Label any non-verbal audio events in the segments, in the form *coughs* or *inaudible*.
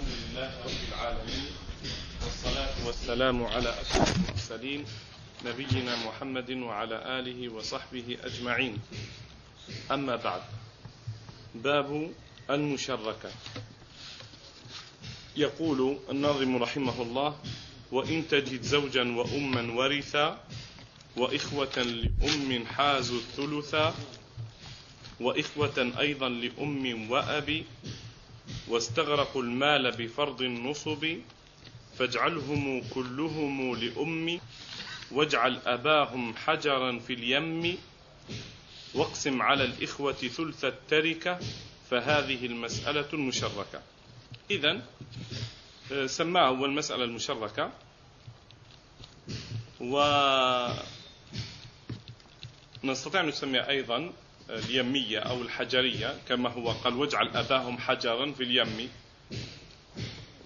الحمد لله رب العالمين والصلاة والسلام على أشرف المرسلين نبينا محمد وعلى آله وصحبه أجمعين. أما بعد باب المشركة. يقول الناظم رحمه الله وإن تجد زوجا وأما ورثا وإخوة لأم حازوا الثلثا وإخوة أيضا لأم وأب واستغرقوا المال بفرض النصب فاجعلهم كلهم لأم واجعل أباهم حجرا في اليم واقسم على الإخوة ثلث التركة فهذه المسألة المشركة. إذا سماه أول المسألة المشركة. ونستطيع أن نسميها أيضا اليمية أو الحجرية كما هو قال واجعل أباهم حجرا في اليم.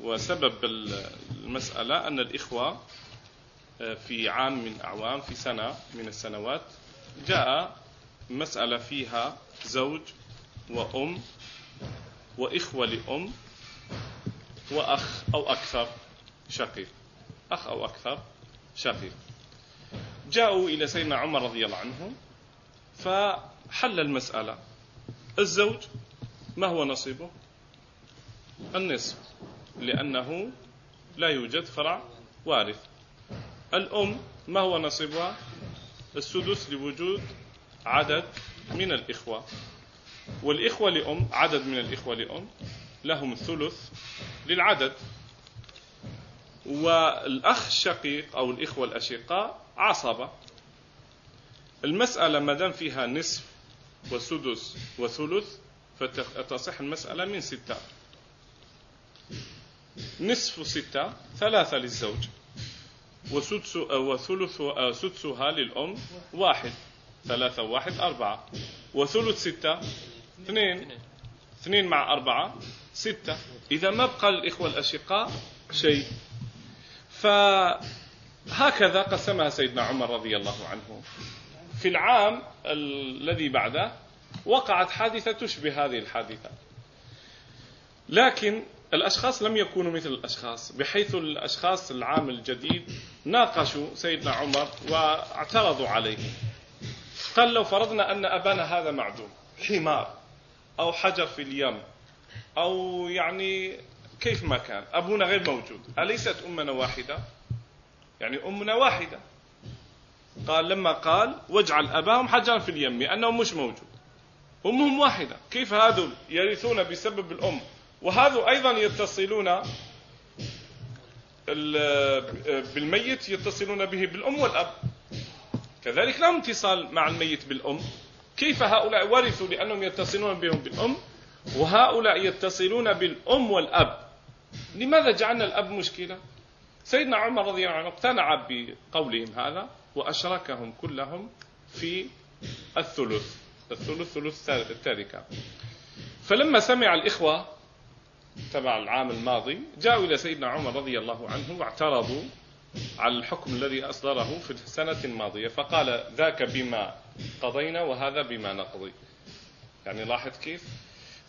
وسبب المسألة أن الإخوة آه، في عام من أعوام في سنة من السنوات جاء مسألة فيها زوج وأم وإخوة لأم وأخ أو أكثر شقيق. أخ أو أكثر شقيق. جاءوا إلى سيدنا عمر رضي الله عنه فحل المسألة. الزوج ما هو نصيبه؟ النصف لأنه لا يوجد فرع وارث. الأم ما هو نصيبها؟ السدس لوجود عدد من الإخوة. والإخوة لأم عدد من الإخوة لأم لهم الثلث للعدد. والأخ الشقيق أو الإخوة الأشقاء عصبة. المسألة ما دام فيها نصف وسدس وثلث فتصح المسألة من ستة. نصف ستة ثلاثة للزوج. وسدس وثلث سدسها للأم واحد ثلاثة واحد أربعة. وثلث ستة اثنين اثنين مع أربعة ستة. إذا ما بقى للإخوة الأشقاء شيء. فهكذا قسمها سيدنا عمر رضي الله عنه. في العام الذي بعده وقعت حادثة تشبه هذه الحادثة. لكن الأشخاص لم يكونوا مثل الأشخاص بحيث الأشخاص العام الجديد ناقشوا سيدنا عمر واعترضوا عليه. قال لو فرضنا أن أبانا هذا معدوم حمار أو حجر في اليم أو يعني كيف ما كان أبونا غير موجود. أليست أمنا واحدة؟ يعني أمنا واحدة. قال لما قال واجعل أباهم حجرا في اليم أنه مش موجود. أمهم واحدة. كيف هذول يرثون بسبب الأم؟ وهذا أيضا يتصلون بالميت يتصلون به بالأم والأب. كذلك لهم اتصال مع الميت بالأم. كيف هؤلاء ورثوا؟ لأنهم يتصلون بهم بالأم. وهؤلاء يتصلون بالأم والأب. لماذا جعلنا الأب مشكلة؟ سيدنا عمر رضي الله عنه اقتنع بقولهم هذا. وأشركهم كلهم في الثلث. الثلث ثلث التركة فلما سمع الإخوة تبع العام الماضي جاءوا إلى سيدنا عمر رضي الله عنه واعترضوا على الحكم الذي أصدره في السنة الماضية. فقال ذاك بما قضينا وهذا بما نقضي. يعني لاحظ كيف؟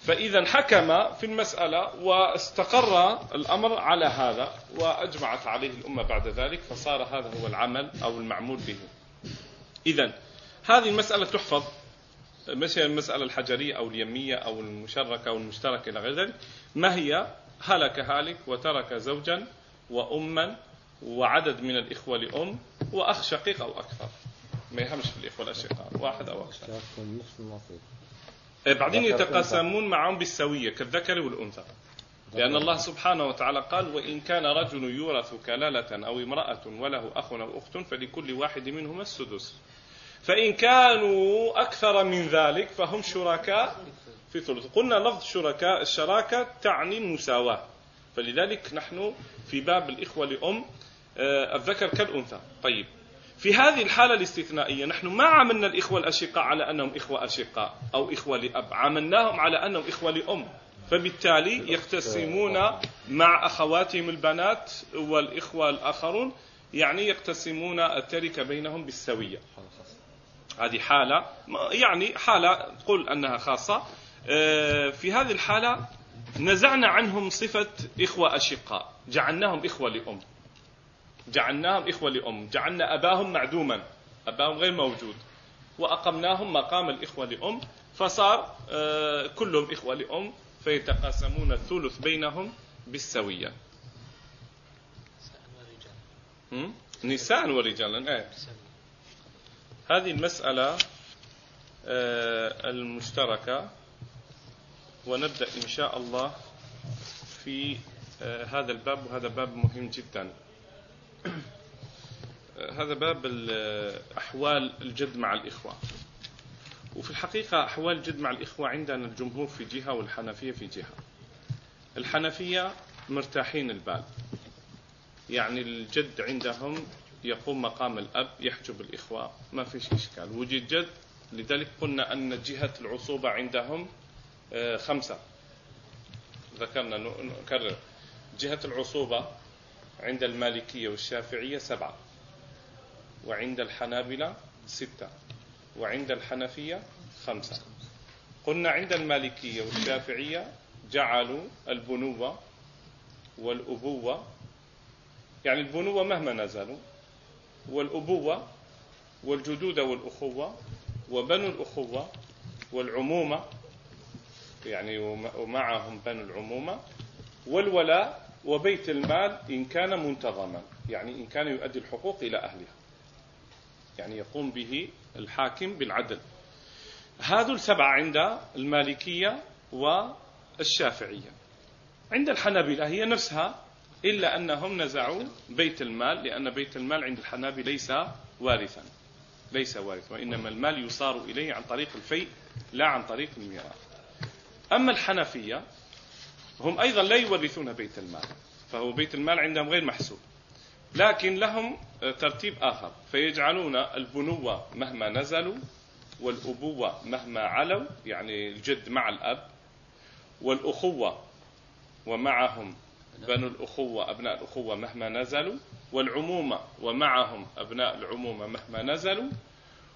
فإذا حكم في المسألة واستقر الأمر على هذا وأجمعت عليه الأمة بعد ذلك فصار هذا هو العمل أو المعمول به. إذا هذه المسألة تحفظ. مش المسألة الحجرية أو اليمية أو المشركة أو المشتركة إلى غير ذلك؟ ما هي؟ هلك هالك وترك زوجا وأما وعدد من الإخوة لأم وأخ شقيق أو أكثر. ما يهمش في الإخوة الأشقاء واحد أو أكثر. بعدين يتقاسمون معهم بالسوية كالذكر والأنثى. لأن الله سبحانه وتعالى قال وإن كان رجل يورث كلالة أو امرأة وله أخ أو أخت فلكل واحد منهما السدس. فإن كانوا أكثر من ذلك فهم شركاء في ثلث قلنا لفظ شركاء الشراكة تعني المساواة. فلذلك نحن في باب الإخوة لأم آه، الذكر كالأنثى. طيب. في هذه الحالة الاستثنائية نحن ما عاملنا الإخوة الأشقاء على أنهم إخوة أشقاء أو إخوة لأب عاملناهم على أنهم إخوة لأم. فبالتالي يقتسمون مع أخواتهم البنات والإخوة الآخرون يعني يقتسمون التركة بينهم بالسوية. هذه حالة يعني حالة قل أنها خاصة. آه، في هذه الحالة نزعنا عنهم صفة إخوة أشقاء جعلناهم إخوة لأم. جعلناهم إخوة لأم. جعلنا أباهم معدوما. أباهم غير موجود. وأقمناهم مقام الإخوة لأم. فصار آه، كلهم إخوة لأم. فيتقاسمون الثلث بينهم بالسوية. نساء ورجالا آه. هذه المسألة آه، المشتركة. ونبدأ إن شاء الله في آه، هذا الباب. وهذا باب مهم جدا. *clears throat* هذا باب أحوال الجد مع الإخوة. وفي الحقيقة أحوال الجد مع الإخوة عندنا الجمهور في جهة والحنفية في جهة. الحنفية مرتاحين البال. يعني الجد عندهم يقوم مقام الأب يحجب الإخوة ما فيش إشكال. وجد جد لذلك قلنا أن جهة العصوبة عندهم آه، خمسة. ذكرنا نكرر. جهة العصوبة عند المالكية والشافعية سبعة وعند الحنابلة ستة وعند الحنفية خمسة. قلنا عند المالكية والشافعية جعلوا البنوة والأبوة يعني البنوة مهما نزلوا والأبوة والجدود والأخوة وبنو الأخوة والعمومة يعني ومعهم بنو العمومة والولاء وبيت المال إن كان منتظما يعني إن كان يؤدي الحقوق إلى أهلها. يعني يقوم به الحاكم بالعدل. هذو السبعة عند المالكية والشافعية. عند الحنابلة هي نفسها إلا أنهم نزعوا بيت المال لأن بيت المال عند الحنابلة ليس وارثا. ليس وارثا وإنما المال يصار إليه عن طريق الفيء لا عن طريق الميراث. أما الحنفية هم أيضا لا يورثون بيت المال فهو بيت المال عندهم غير محسوب. لكن لهم ترتيب آخر فيجعلون البنوة مهما نزلوا والأبوة مهما علوا يعني الجد مع الأب والأخوة ومعهم بنو الأخوة أبناء الأخوة مهما نزلوا والعمومة ومعهم أبناء العمومة مهما نزلوا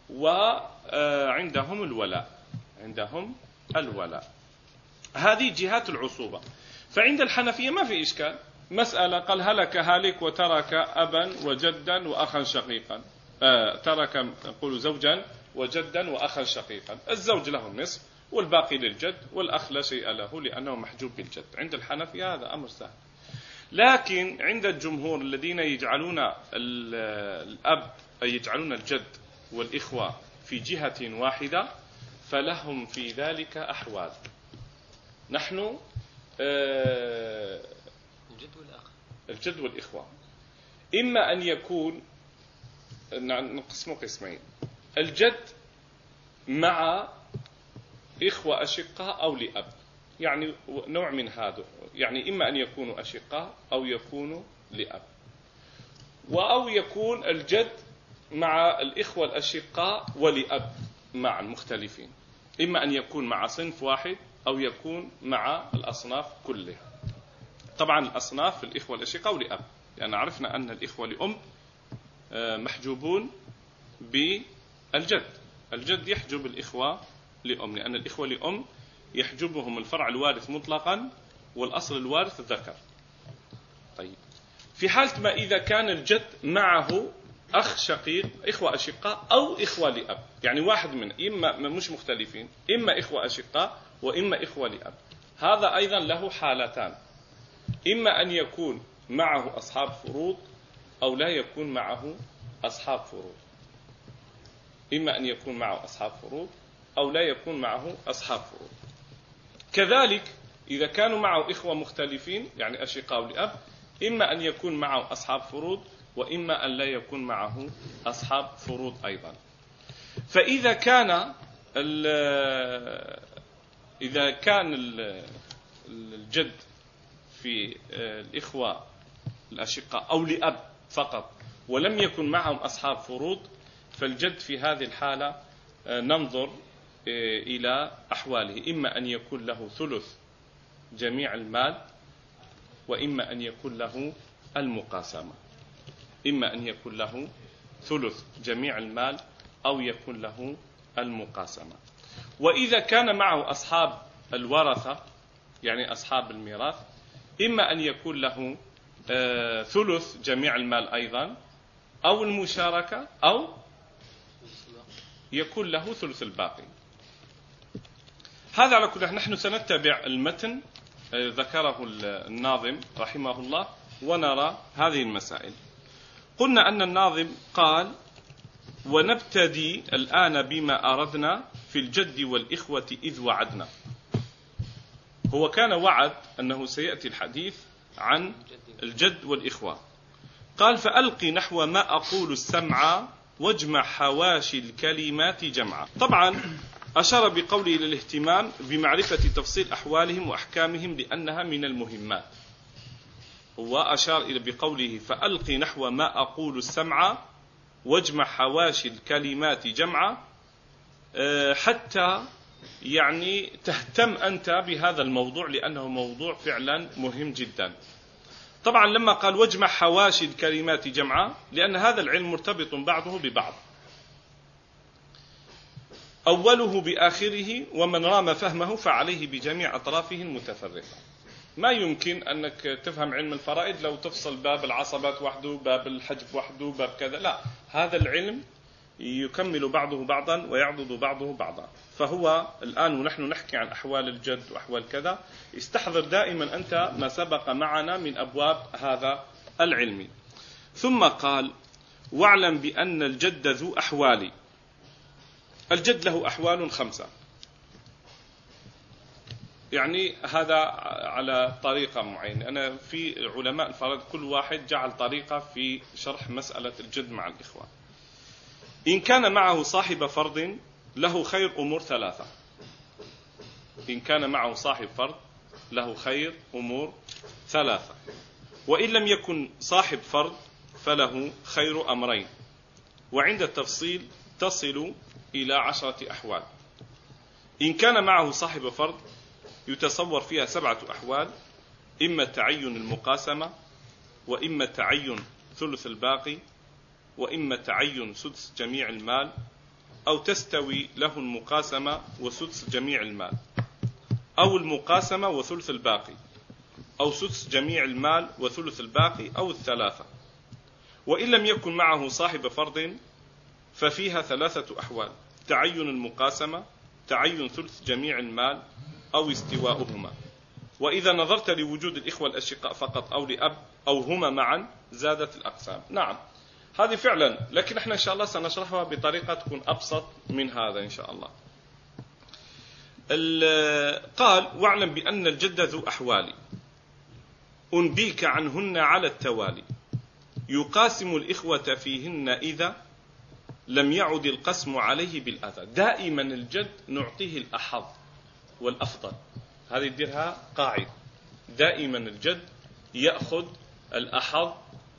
وعندهم الولاء عندهم الولاء. هذه جهات العصوبة. فعند الحنفية ما في إشكال. مسألة قال هلك هالك وترك أبا وجدا وأخا شقيقا. آه ترك نقول زوجا وجدا وأخا شقيقا. الزوج له النصف والباقي للجد والأخ لا شيء له لأنه محجوب بالجد. عند الحنفية هذا أمر سهل. لكن عند الجمهور الذين يجعلون الأب أي يجعلون الجد والإخوة في جهة واحدة فلهم في ذلك أحوال. نحن آه الجد والأخ. الجد والإخوة. إما أن يكون نقسمه قسمين الجد مع إخوة أشقاء أو لأب. يعني نوع من هذا. يعني إما أن يكونوا أشقاء أو يكونوا لأب. أو يكون الجد مع الإخوة الأشقاء ولأب معا مختلفين. إما أن يكون مع صنف واحد أو يكون مع الأصناف كلها. طبعا الأصناف الإخوة الأشقاء ولأب لأن عرفنا أن الإخوة لأم آه، محجوبون بالجد. الجد يحجب الإخوة لأم لأن الإخوة لأم يحجبهم الفرع الوارث مطلقا والأصل الوارث الذكر. طيب. في حالة ما إذا كان الجد معه أخ شقيق إخوة أشقاء أو إخوة لأب. يعني واحد من إما مش مختلفين إما إخوة أشقاء وإما إخوة لأب هذا أيضا له حالتان. إما أن يكون معه أصحاب فروض أو لا يكون معه أصحاب فروض. إما أن يكون معه أصحاب فروض أو لا يكون معه أصحاب فروض. كذلك إذا كانوا معه إخوة مختلفين يعني أشقاء لأب إما أن يكون معه أصحاب فروض وإما أن لا يكون معه أصحاب فروض أيضا. فإذا كان إذا كان الجد في الإخوة الأشقاء أو لأب فقط ولم يكن معهم أصحاب فروض فالجد في هذه الحالة ننظر إلى أحواله. إما أن يكون له ثلث جميع المال وإما أن يكون له المقاسمة. إما أن يكون له ثلث جميع المال أو يكون له المقاسمة. وإذا كان معه أصحاب الورثة يعني أصحاب الميراث إما أن يكون له آه، ثلث جميع المال أيضا أو المشاركة أو يكون له ثلث الباقي. هذا على كل نحن سنتبع المتن آه، ذكره الناظم رحمه الله ونرى هذه المسائل. قلنا أن الناظم قال ونبتدي الآن بما أردنا في الجد والإخوة إذ وعدنا. هو كان وعد أنه سيأتي الحديث عن الجد والإخوة. قال فألقي نحو ما أقول السمع واجمع حواشي الكلمات جمعا. طبعا أشار بقوله إلى الاهتمام بمعرفة تفصيل أحوالهم وأحكامهم لأنها من المهمات. هو أشار إلى بقوله فألقي نحو ما أقول السمع واجمع حواشي الكلمات جمعا. حتى يعني تهتم أنت بهذا الموضوع لأنه موضوع فعلا مهم جدا. طبعا لما قال واجمع حواشي الكلمات جمعا لأن هذا العلم مرتبط بعضه ببعض. أوله بآخره ومن رام فهمه فعليه بجميع أطرافه المتفرقة. ما يمكن أنك تفهم علم الفرائض لو تفصل باب العصبات وحده باب الحجب وحده باب كذا. لا هذا العلم يكمل بعضه بعضا ويعضد بعضه بعضا. فهو الآن ونحن نحكي عن أحوال الجد وأحوال كذا. استحضر دائما أنت ما سبق معنا من أبواب هذا العلم. ثم قال واعلم بأن الجد ذو أحوال. الجد له أحوال خمسة. يعني هذا على طريقة معينة. أنا في علماء الفرد كل واحد جعل طريقة في شرح مسألة الجد مع الإخوان إن كان معه صاحب فرض له خير أمور ثلاثة. إن كان معه صاحب فرض له خير أمور ثلاثة. وإن لم يكن صاحب فرض فله خير أمرين. وعند التفصيل تصل إلى عشرة أحوال. إن كان معه صاحب فرض يتصور فيها سبعة أحوال إما تعين المقاسمة وإما تعين ثلث الباقي وإما تعين سدس جميع المال أو تستوي له المقاسمة وسدس جميع المال. أو المقاسمة وثلث الباقي أو سدس جميع المال وثلث الباقي أو الثلاثة. وإن لم يكن معه صاحب فرض ففيها ثلاثة أحوال تعين المقاسمة تعين ثلث جميع المال أو استواؤهما. وإذا نظرت لوجود الإخوة الأشقاء فقط أو لأب أو هما معا زادت الأقسام. نعم. هذه فعلا. لكن إحنا إن شاء الله سنشرحها بطريقة تكون أبسط من هذا إن شاء الله. قال واعلم بأن الجد ذو أحوال. أنبيك عنهن على التوالي. يقاسم الإخوة فيهن إذا لم يعد القسم عليه بالأذى دائما الجد نعطيه الأحظ والأفضل. هذه ديرها قاعدة. دائما الجد يأخذ الأحظ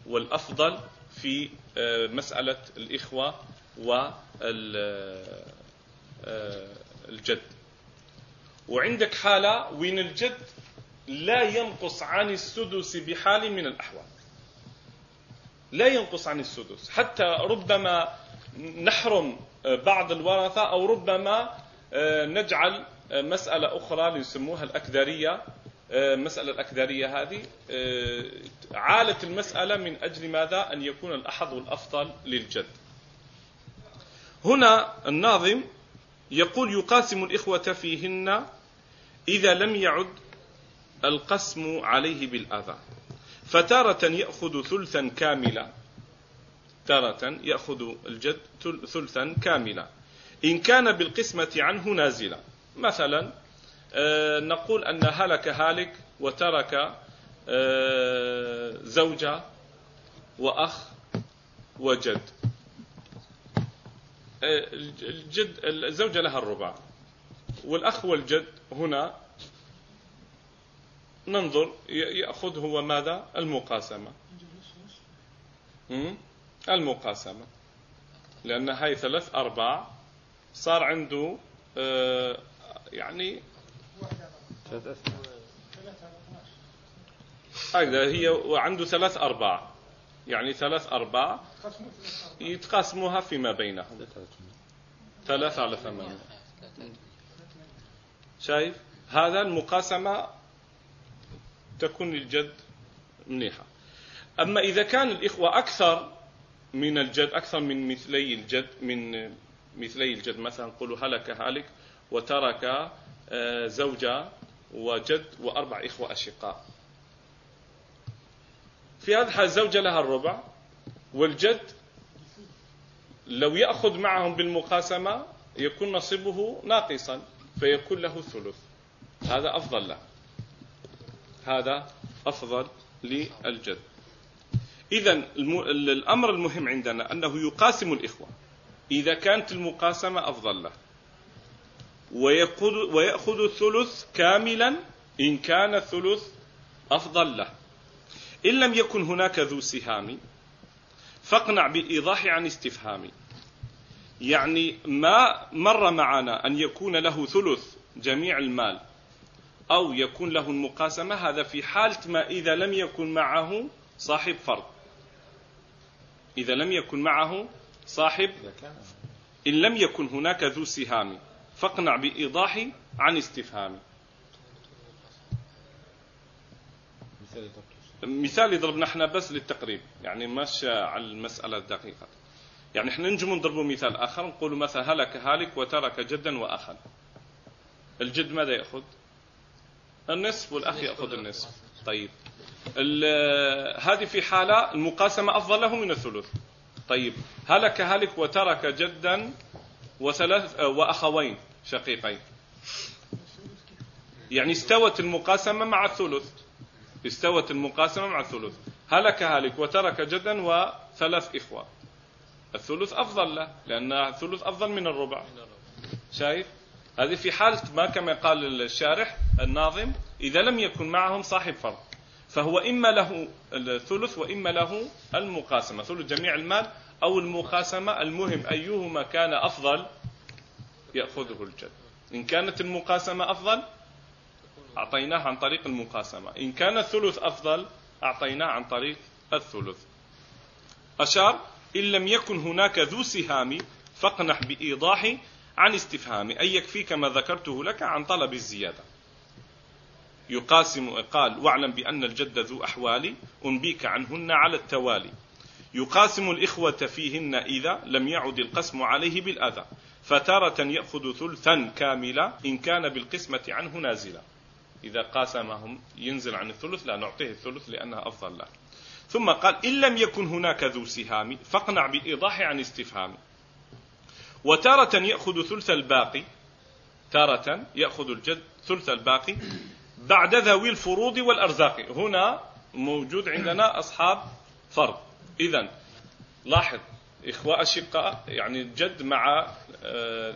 والأفضل في آه، مسألة الإخوة والجد آه، وعندك حالة وين الجد لا ينقص عن السدس بحال من الأحوال. لا ينقص عن السدس. حتى ربما نحرم بعض الورثة أو ربما آه، نجعل مسألة أخرى يسموها الأكدرية المسألة الأكدرية هذه آه، عالت المسألة من أجل ماذا؟ أن يكون الأحظ والأفضل للجد. هنا الناظم يقول يقاسم الإخوة فيهن إذا لم يعد القسم عليه بالأذى. فتارة يأخذ ثلثا كاملا. تارة يأخذ الجد ثلثا كاملا. إن كان بالقسمة عنه نازلا. مثلا آه، نقول أن هلك هالك وترك آه، زوجة وأخ وجد. آه، الجد الزوجة لها الربع. والأخ والجد هنا ننظر يأخذ هو ماذا؟ المقاسمة. المقاسمة. لأن هاي ثلاث أرباع صار عنده يعني هكذا هي وعنده ثلاث أرباع. يعني ثلاث أرباع يتقاسموها فيما بينهم. ثلاثة على ثمانية. شايف؟ هذا المقاسمة تكون للجد منيحة. أما إذا كان الإخوة أكثر من الجد أكثر من مثلي الجد من مثلي الجد مثلا نقول هلك هالك وترك آه، زوجة وجد وأربع إخوة أشقاء. في هذا الحال الزوجة لها الربع والجد لو يأخذ معهم بالمقاسمة يكون نصيبه ناقصا فيكون له ثلث. هذا أفضل له. هذا أفضل للجد. إذا الأمر المهم عندنا أنه يقاسم الإخوة. إذا كانت المقاسمة أفضل له. ويأخذ الثلث كاملا إن كان الثلث أفضل له. إن لم يكن هناك ذو سهام فاقنع بالإيضاح عن استفهام. يعني ما مر معنا أن يكون له ثلث جميع المال أو يكون له المقاسمة هذا في حالة ما إذا لم يكن معه صاحب فرض. إذا لم يكن معه صاحب إن لم يكن هناك ذو سهام. فاقنع بإيضاح عن استفهام. مثال يضربنا إحنا بس للتقريب يعني مش على المسألة الدقيقة. يعني إحنا نجم نضرب مثال آخر نقول مثلا هلك هالك وترك جدا وأخا. الجد ماذا يأخذ؟ النصف والأخ يأخذ النصف. طيب. هذه في حالة المقاسمة أفضل له من الثلث. طيب. هلك هلك وترك جدا وثلاث وأخوين. شقيقين. يعني استوت المقاسمة مع الثلث. استوت المقاسمة مع الثلث. هلك هالك وترك جدا وثلاث إخوة. الثلث أفضل له لأن الثلث أفضل من الربع. شايف؟ هذه في حالة ما كما قال الشارح الناظم إذا لم يكن معهم صاحب فرض. فهو إما له الثلث وإما له المقاسمة. ثلث جميع المال أو المقاسمة. المهم أيهما كان أفضل يأخذه الجد. إن كانت المقاسمة أفضل أعطيناه عن طريق المقاسمة. إن كان الثلث أفضل أعطيناه عن طريق الثلث. أشار إن لم يكن هناك ذو سهام فاقنح بإيضاح عن استفهام. أي يكفي كما ذكرته لك عن طلب الزيادة. يقاسم قال واعلم بأن الجد ذو أحوال أنبيك عنهن على التوالي. يقاسم الإخوة فيهن إذا لم يعد القسم عليه بالأذى. فتارة يأخذ ثلثا كاملا إن كان بالقسمة عنه نازلا. إذا قاسمهم ينزل عن الثلث لا نعطيه الثلث لأنها أفضل له. ثم قال إن لم يكن هناك ذو سهام فاقنع بالإيضاح عن استفهام. وتارة يأخذ ثلث الباقي تارة يأخذ الجد ثلث الباقي بعد ذوي الفروض والأرزاق. هنا موجود عندنا أصحاب فرض. إذا لاحظ إخوة أشقاء يعني الجد مع آه،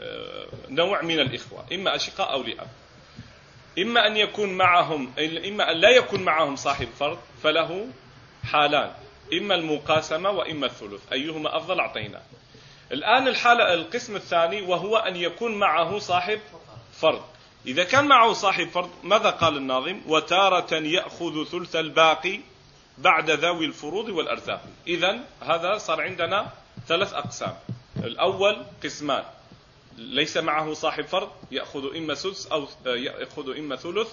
آه، نوع من الإخوة إما أشقاء أو لأب. إما أن يكون معهم إما أن لا يكون معهم صاحب فرض فله حالان إما المقاسمة وإما الثلث أيهما أفضل؟ أعطيناه الآن الحالة القسم الثاني وهو أن يكون معه صاحب فرض. إذا كان معه صاحب فرض ماذا قال الناظم؟ وتارة يأخذ ثلث الباقي بعد ذوي الفروض والأرزاق إذا هذا صار عندنا ثلاث أقسام. الأول قسمان. ليس معه صاحب فرض يأخذ إما سدس أو يأخذ إما ثلث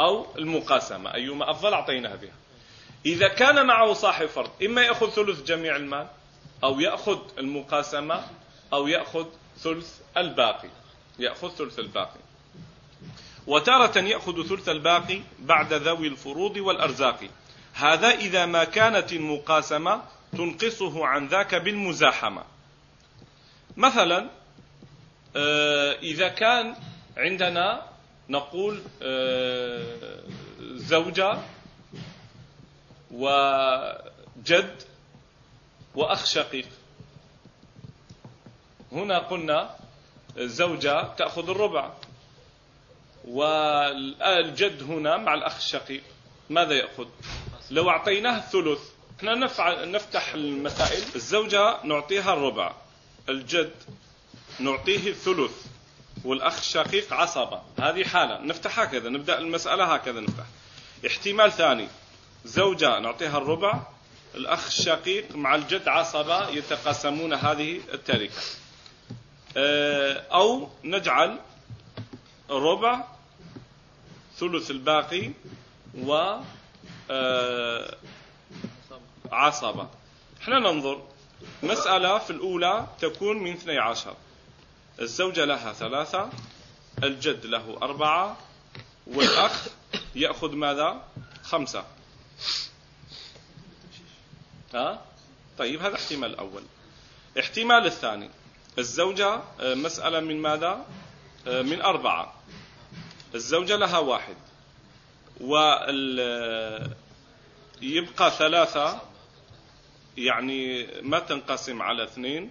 أو المقاسمة. أيما أفضل أعطيناها بها. إذا كان معه صاحب فرض إما يأخذ ثلث جميع المال أو يأخذ المقاسمة أو يأخذ ثلث الباقي. يأخذ ثلث الباقي. وتارة يأخذ ثلث الباقي بعد ذوي الفروض والأرزاق. هذا إذا ما كانت المقاسمة تنقصه عن ذاك بالمزاحمة. مثلا آه، إذا كان عندنا نقول آه، زوجة وجد وأخ شقيق. هنا قلنا الزوجة تأخذ الربع والجد هنا مع الأخ الشقيق. ماذا يأخذ؟ لو أعطيناه الثلث إحنا نفتح المسائل. الزوجة نعطيها الربع الجد نعطيه الثلث والأخ الشقيق عصبة. هذه حالة. نفتح هكذا نبدأ المسألة هكذا نفتح. احتمال ثاني زوجة نعطيها الربع الأخ الشقيق مع الجد عصبة يتقاسمون هذه التركة. آه، أو نجعل ربع ثلث الباقي و عصبة إحنا ننظر. مسألة في الأولى تكون من 12 الزوجة لها ثلاثة الجد له أربعة والأخ يأخذ ماذا؟ خمسة. ها؟ طيب هذا احتمال الأول احتمال الثاني. الزوجة آه، مسألة من ماذا؟ آه، من أربعة. الزوجة لها واحد. وال يبقى ثلاثة يعني ما تنقسم على اثنين.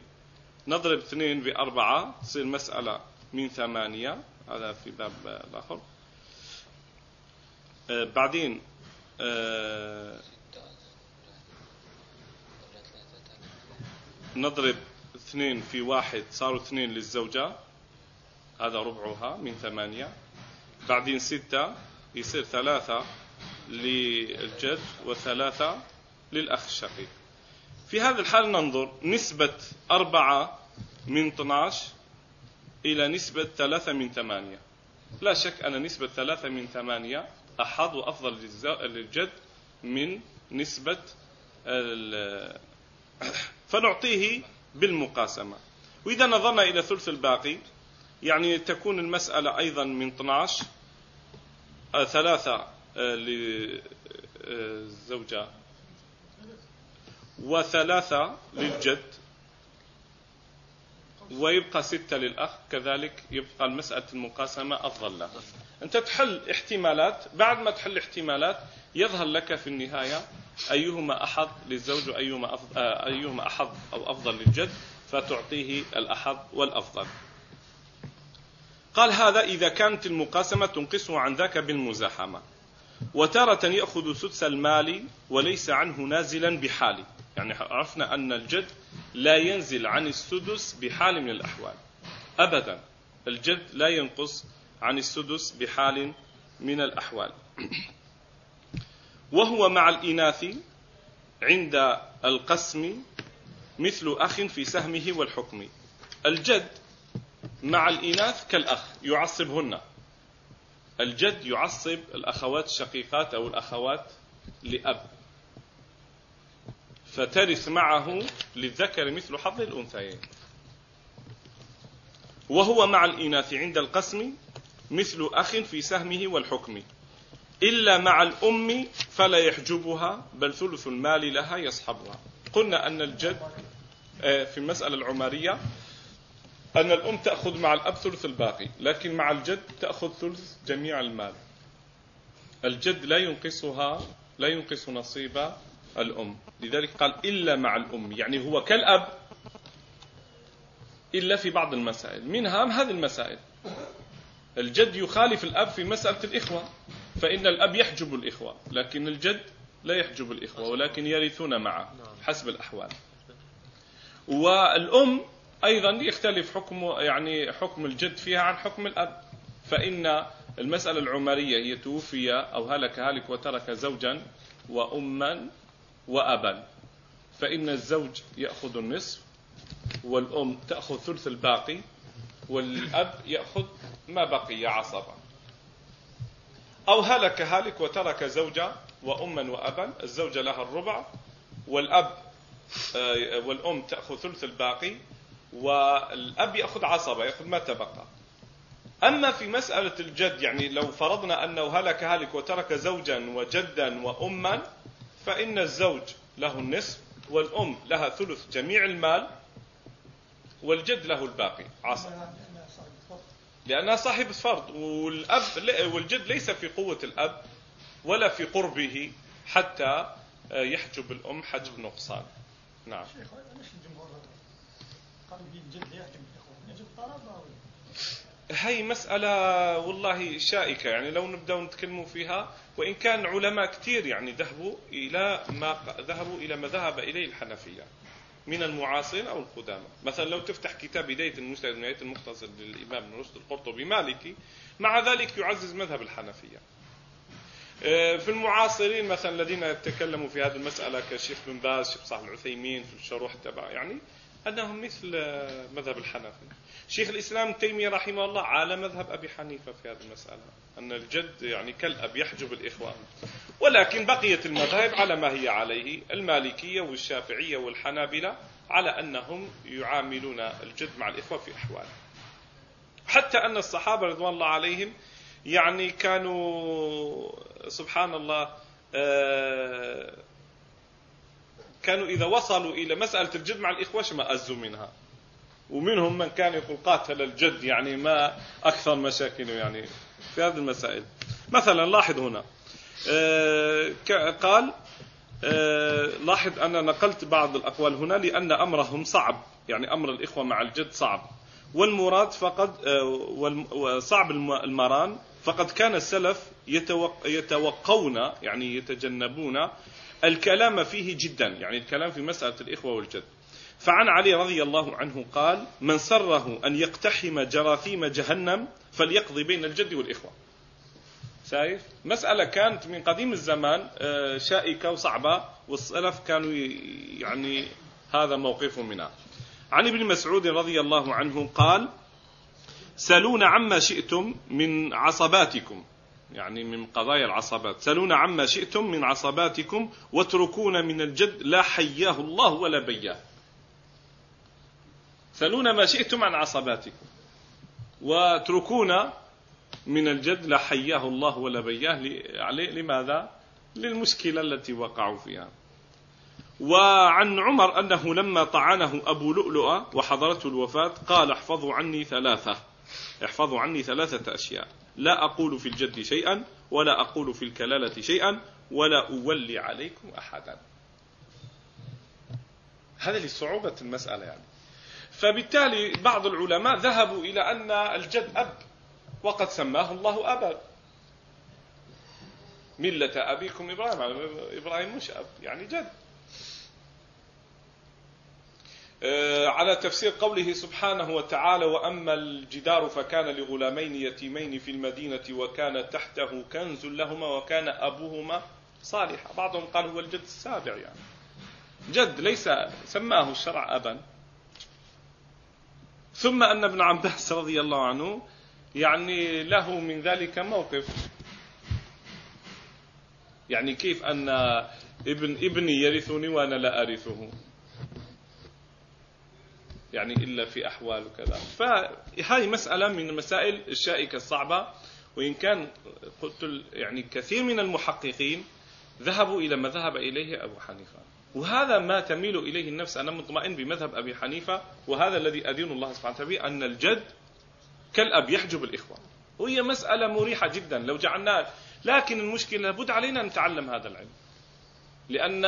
نضرب اثنين بأربعة تصير مسألة من ثمانية. هذا في باب الآخر. آه بعدين آه نضرب اثنين في واحد صاروا اثنين للزوجة. هذا ربعها من ثمانية. بعدين ستة يصير ثلاثة للجد وثلاثة للأخ الشقيق في هذا الحال ننظر نسبة أربعة من 12 إلى نسبة ثلاثة من ثمانية. لا شك أن نسبة ثلاثة من ثمانية أحظ وأفضل للجد من نسبة *coughs* فنعطيه بالمقاسمة. وإذا نظرنا إلى ثلث الباقي يعني تكون المسألة أيضا من 12 آه، ثلاثة آه، للزوجة. وثلاثة للجد. ويبقى ستة للأخ. كذلك يبقى المسألة المقاسمة أفضل له. أنت تحل احتمالات. بعد ما تحل احتمالات يظهر لك في النهاية أيهما أحظ للزوج وأيهما آه، أيهما أحظ أو أفضل للجد فتعطيه الأحظ والأفضل. قال هذا إذا كانت المقاسمة تنقصه عن ذاك بالمزاحمة. وتارة يأخذ سدس المال وليس عنه نازلا بحال يعني عرفنا أن الجد لا ينزل عن السدس بحال من الأحوال. أبدا. الجد لا ينقص عن السدس بحال من الأحوال. وهو مع الإناث عند القسم مثل أخ في سهمه والحكم. الجد مع الإناث كالأخ يعصبهن. الجد يعصب الأخوات الشقيقات أو الأخوات لأب. فترث معه للذكر مثل حظ الأنثيين. وهو مع الإناث عند القسم مثل أخ في سهمه والحكم. إلا مع الأم فلا يحجبها بل ثلث المال لها يصحبها. قلنا أن الجد آه، في المسألة العمرية أن الأم تأخذ مع الأب ثلث الباقي لكن مع الجد تأخذ ثلث جميع المال. الجد لا ينقصها لا ينقص نصيب الأم. لذلك قال إلا مع الأم يعني هو كالأب إلا في بعض المسائل. منها هذه المسائل. الجد يخالف الأب في مسألة الإخوة فإن الأب يحجب الإخوة لكن الجد لا يحجب الإخوة ولكن يرثون معه حسب الأحوال. والأم أيضا يختلف حكم يعني حكم الجد فيها عن حكم الأب. فإن المسألة العمرية هي توفي أو هلك هالك وترك زوجا وأما وأبا. فإن الزوج يأخذ النصف والأم تأخذ ثلث الباقي والأب يأخذ ما بقي عصبا. أو هلك هالك وترك زوجة وأما وأبا الزوجة لها الربع والأب آه، والأم تأخذ ثلث الباقي والأب يأخذ عصبة يأخذ ما تبقى. أما في مسألة الجد يعني لو فرضنا أنه هلك هالك وترك زوجا وجدا وأما فإن الزوج له النصف والأم لها ثلث جميع المال والجد له الباقي. عصب لأنها صاحبة فرض. والأب والجد ليس في قوة الأب ولا في قربه حتى يحجب الأم حجب نقصان. نعم. شيخ الجمهور هي مسألة والله شائكة يعني لو نبدأ نتكلموا فيها وإن كان علماء كثير يعني ذهبوا إلى ما ذهبوا إلى ما ذهب إليه الحنفية من المعاصرين أو القدامى. مثلا لو تفتح كتاب بداية المجتهد ونهاية المختصر للإمام ابن رشد القرطبي مالكي مع ذلك يعزز مذهب الحنفية. آه، في المعاصرين مثلا الذين يتكلموا في هذه المسألة كشيخ بن باز شيخ صالح العثيمين في الشروح تبع يعني أنهم مثل مذهب الحنفي. شيخ الإسلام تيمية رحمه الله على مذهب أبي حنيفة في هذه المسألة. أن الجد يعني كالأب يحجب الإخوان. ولكن بقية المذاهب على ما هي عليه المالكية والشافعية والحنابلة على أنهم يعاملون الجد مع الإخوة في أحوال. حتى أن الصحابة رضوان الله عليهم يعني كانوا سبحان الله آه، كانوا إذا وصلوا إلى مسألة الجد مع الإخوة اشمأزوا منها. ومنهم من كان يقول قاتل الجد يعني ما أكثر مشاكله يعني في هذه المسائل. مثلا لاحظ هنا آه، قال آه، لاحظ أنا نقلت بعض الأقوال هنا لأن أمرهم صعب يعني أمر الإخوة مع الجد صعب. والمراد فقد آه، صعب المران فقد كان السلف يتوقون يعني يتجنبون الكلام فيه جدا يعني الكلام في مسألة الإخوة والجد. فعن علي رضي الله عنه قال من سره أن يقتحم جراثيم جهنم فليقضي بين الجد والإخوة. شايف؟ مسألة كانت من قديم الزمان آه، شائكة وصعبة والسلف كانوا يعني هذا موقف منها. عن ابن مسعود رضي الله عنه قال سلون عما شئتم من عصباتكم. يعني من قضايا العصبات سلون عما شئتم من عصباتكم واتركون من الجد لا حياه الله ولا بياه. سلون ما شئتم عن عصباتكم واتركون من الجد لا حياه الله ولا بياه لماذا؟ للمشكلة التي وقعوا فيها. وعن عمر أنه لما طعنه أبو لؤلؤة وحضرته الوفاة قال احفظوا عني ثلاثة. احفظوا عني ثلاثة أشياء. لا أقول في الجد شيئا ولا أقول في الكلالة شيئا ولا أولي عليكم أحدا. هذا لصعوبة المسألة يعني. فبالتالي بعض العلماء ذهبوا إلى أن الجد أب وقد سماه الله أبا. ملة أبيكم إبراهيم. إبراهيم مش أب يعني جد. على تفسير قوله سبحانه وتعالى وأما الجدار فكان لغلامين يتيمين في المدينة وكان تحته كنز لهما وكان أبوهما صالحا. بعضهم قال هو الجد السابع يعني. جد ليس سماه الشرع أبا. ثم أن ابن عباس *laughs* رضي الله عنه يعني له من ذلك موقف. يعني كيف أن ابن ابني يرثني وأنا لا أرثه. يعني إلا في أحوال وكذا. فهذه مسألة من المسائل الشائكة الصعبة وإن كان قلت يعني كثير من المحققين ذهبوا إلى ما ذهب إليه أبو حنيفة. وهذا ما تميل إليه النفس. أنا مطمئن بمذهب أبي حنيفة وهذا الذي أدين الله سبحانه وتعالى أن الجد كالأب يحجب الإخوة. وهي مسألة مريحة جدا. لو جعلناها لكن المشكلة لابد علينا أن نتعلم هذا العلم. لأن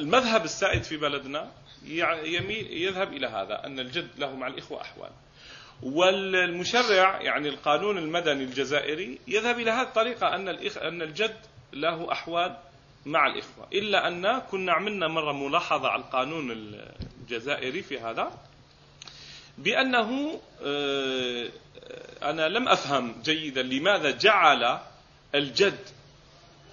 المذهب السائد في بلدنا يذهب إلى هذا أن الجد له مع الإخوة أحوال. والمشرع يعني القانون المدني الجزائري يذهب إلى هذه الطريقة أن أن الجد له أحوال مع الإخوة. إلا أن كنا عملنا مرة ملاحظة على القانون الجزائري في هذا بأنه آه، أنا لم أفهم جيدا لماذا جعل الجد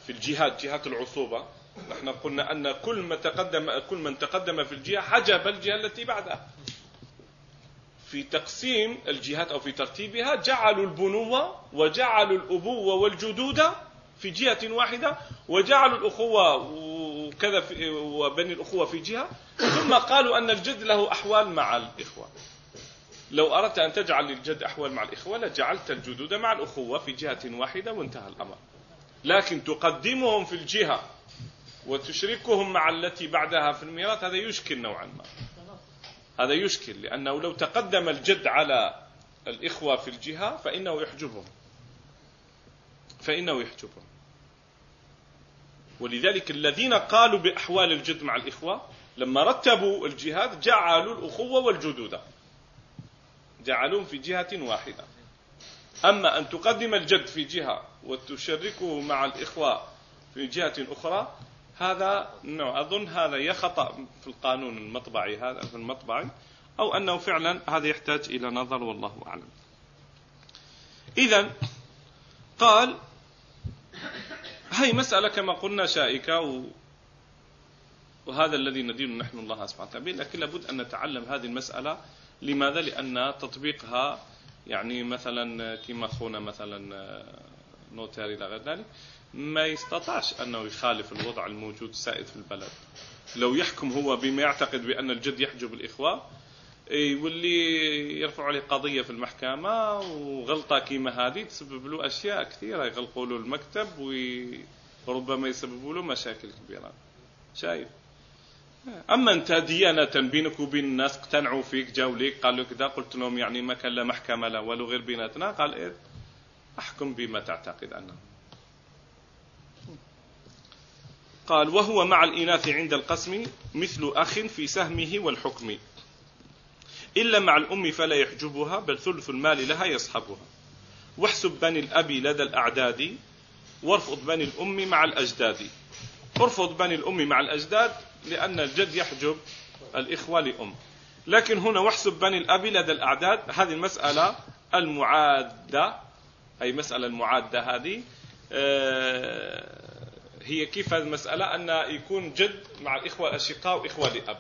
في الجهات جهات العصوبة نحن قلنا أن كل ما تقدم كل من تقدم في الجهة حجب الجهة التي بعدها. في تقسيم الجهات أو في ترتيبها جعلوا البنوة وجعلوا الأبوة والجدودة في جهة واحدة وجعلوا الأخوة وكذا وبني الأخوة في جهة. ثم قالوا أن الجد له أحوال مع الإخوة. لو أردت أن تجعل للجد أحوال مع الإخوة لجعلت الجدود مع الأخوة في جهة واحدة وانتهى الأمر. لكن تقدمهم في الجهة وتشركهم مع التي بعدها في الميراث هذا يشكل نوعا ما. هذا يشكل لأنه لو تقدم الجد على الإخوة في الجهة فإنه يحجبهم. فإنه يحجبهم. ولذلك الذين قالوا بأحوال الجد مع الإخوة لما رتبوا الجهاد جعلوا الأخوة والجدود. جعلوهم في جهة واحدة. أما أن تقدم الجد في جهة وتشركه مع الإخوة في جهة أخرى هذا نوع أظن هذا يا خطأ في القانون المطبعي هذا في المطبعي أو أنه فعلا هذا يحتاج إلى نظر والله أعلم إذا قال هي مسألة كما قلنا شائكة و وهذا الذي ندين نحن الله سبحانه وتعالى لكن لابد أن نتعلم هذه المسألة لماذا؟ لأن تطبيقها يعني مثلا كما أخونا مثلا نوتاري إلى غير ذلك ما يستطيعش أنه يخالف الوضع الموجود السائد في البلد. لو يحكم هو بما يعتقد بأن الجد يحجب الإخوة يولي يرفع عليه قضية في المحكمة وغلطة كيما هذه تسبب له أشياء كثيرة. يغلقوا له المكتب وربما يسببوا له مشاكل كبيرة. شايف؟ أما أنت ديانة بينك وبين الناس اقتنعوا فيك جاوا ليك قالوا كذا قلت لهم يعني ما كان لا محكمة لا ولو غير بيناتنا قال إيه؟ أحكم بما تعتقد أنه. قال وهو مع الإناث عند القسم مثل أخ في سهمه والحكم. إلا مع الأم فلا يحجبها بل ثلث المال لها يصحبها. واحسب بني الأب لدى الأعداد وارفض بني الأم مع الأجداد. ارفض بني الأم مع الأجداد لأن الجد يحجب الإخوة لأم. لكن هنا واحسب بني الأب لدى الأعداد هذه المسألة المعادة أي مسألة المعادة هذه آه، هي كيف هذه المسألة؟ أن يكون جد مع الإخوة الأشقاء وإخوة لأب.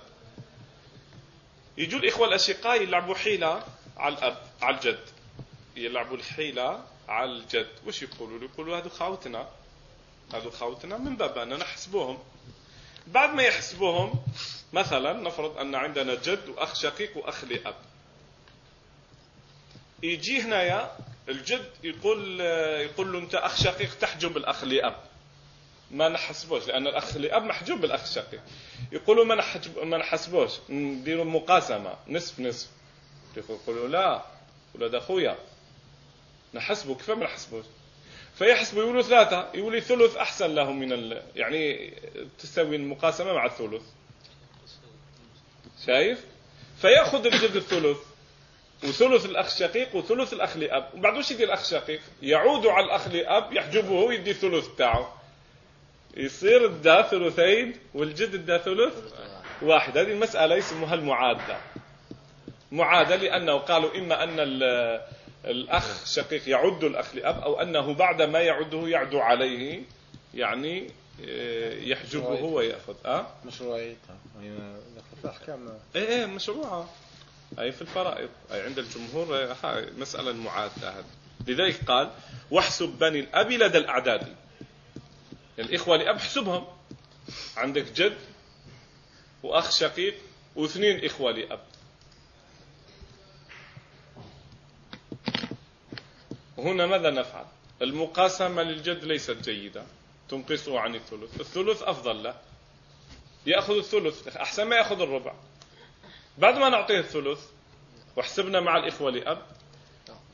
يجوا الإخوة الأشقاء يلعبوا حيلة على الأب على الجد. يلعبوا الحيلة على الجد. وش يقولوا؟ يقولوا هذو خاوتنا. هذو خاوتنا من باب أننا نحسبوهم. بعد ما يحسبوهم مثلا نفرض أن عندنا جد وأخ شقيق وأخ لأب. يجي هنايا الجد يقول يقول له أنت أخ شقيق تحجب الأخ لأب. ما نحسبوش لأن الأخ لأب محجوب بالأخ الشقيق يقولوا ما ما نحسبوش. نديروا مقاسمة نصف نصف. يقولوا لا. ولاد أخويا نحسبه كيف ما نحسبوش؟ فيحسبوا يقولوا ثلاثة. يقولي ثلث أحسن له من ال... يعني تسوي المقاسمة مع الثلث. شايف؟ فيأخذ الجد الثلث وثلث الأخ الشقيق وثلث الأخ لأب. وبعد وش يدير الأخ الشقيق يعود على الأخ لأب يحجبه ويدي الثلث بتاعه. يصير الدا ثلثين والجد الدا ثلث واحد. هذه المسألة يسموها المعادة. معادة لأنه قالوا إما أن الأخ شقيق يعد الأخ لأب أو أنه بعد ما يعده يعدو عليه يعني آه، يحجبه ويأخذ أه؟ مشروعيتها. في أحكام إيه إيه مشروعة. أي في الفرائض. أي عند الجمهور آه، مسألة المعادة هذه. لذلك قال واحسب بني الأب لدى الأعداد. الإخوة لأب احسبهم عندك جد وأخ شقيق واثنين إخوة لأب. هنا ماذا نفعل؟ المقاسمة للجد ليست جيدة. تنقصه عن الثلث. الثلث أفضل له. يأخذ الثلث. أحسن ما يأخذ الربع. بعد ما نعطيه الثلث وحسبنا مع الإخوة لأب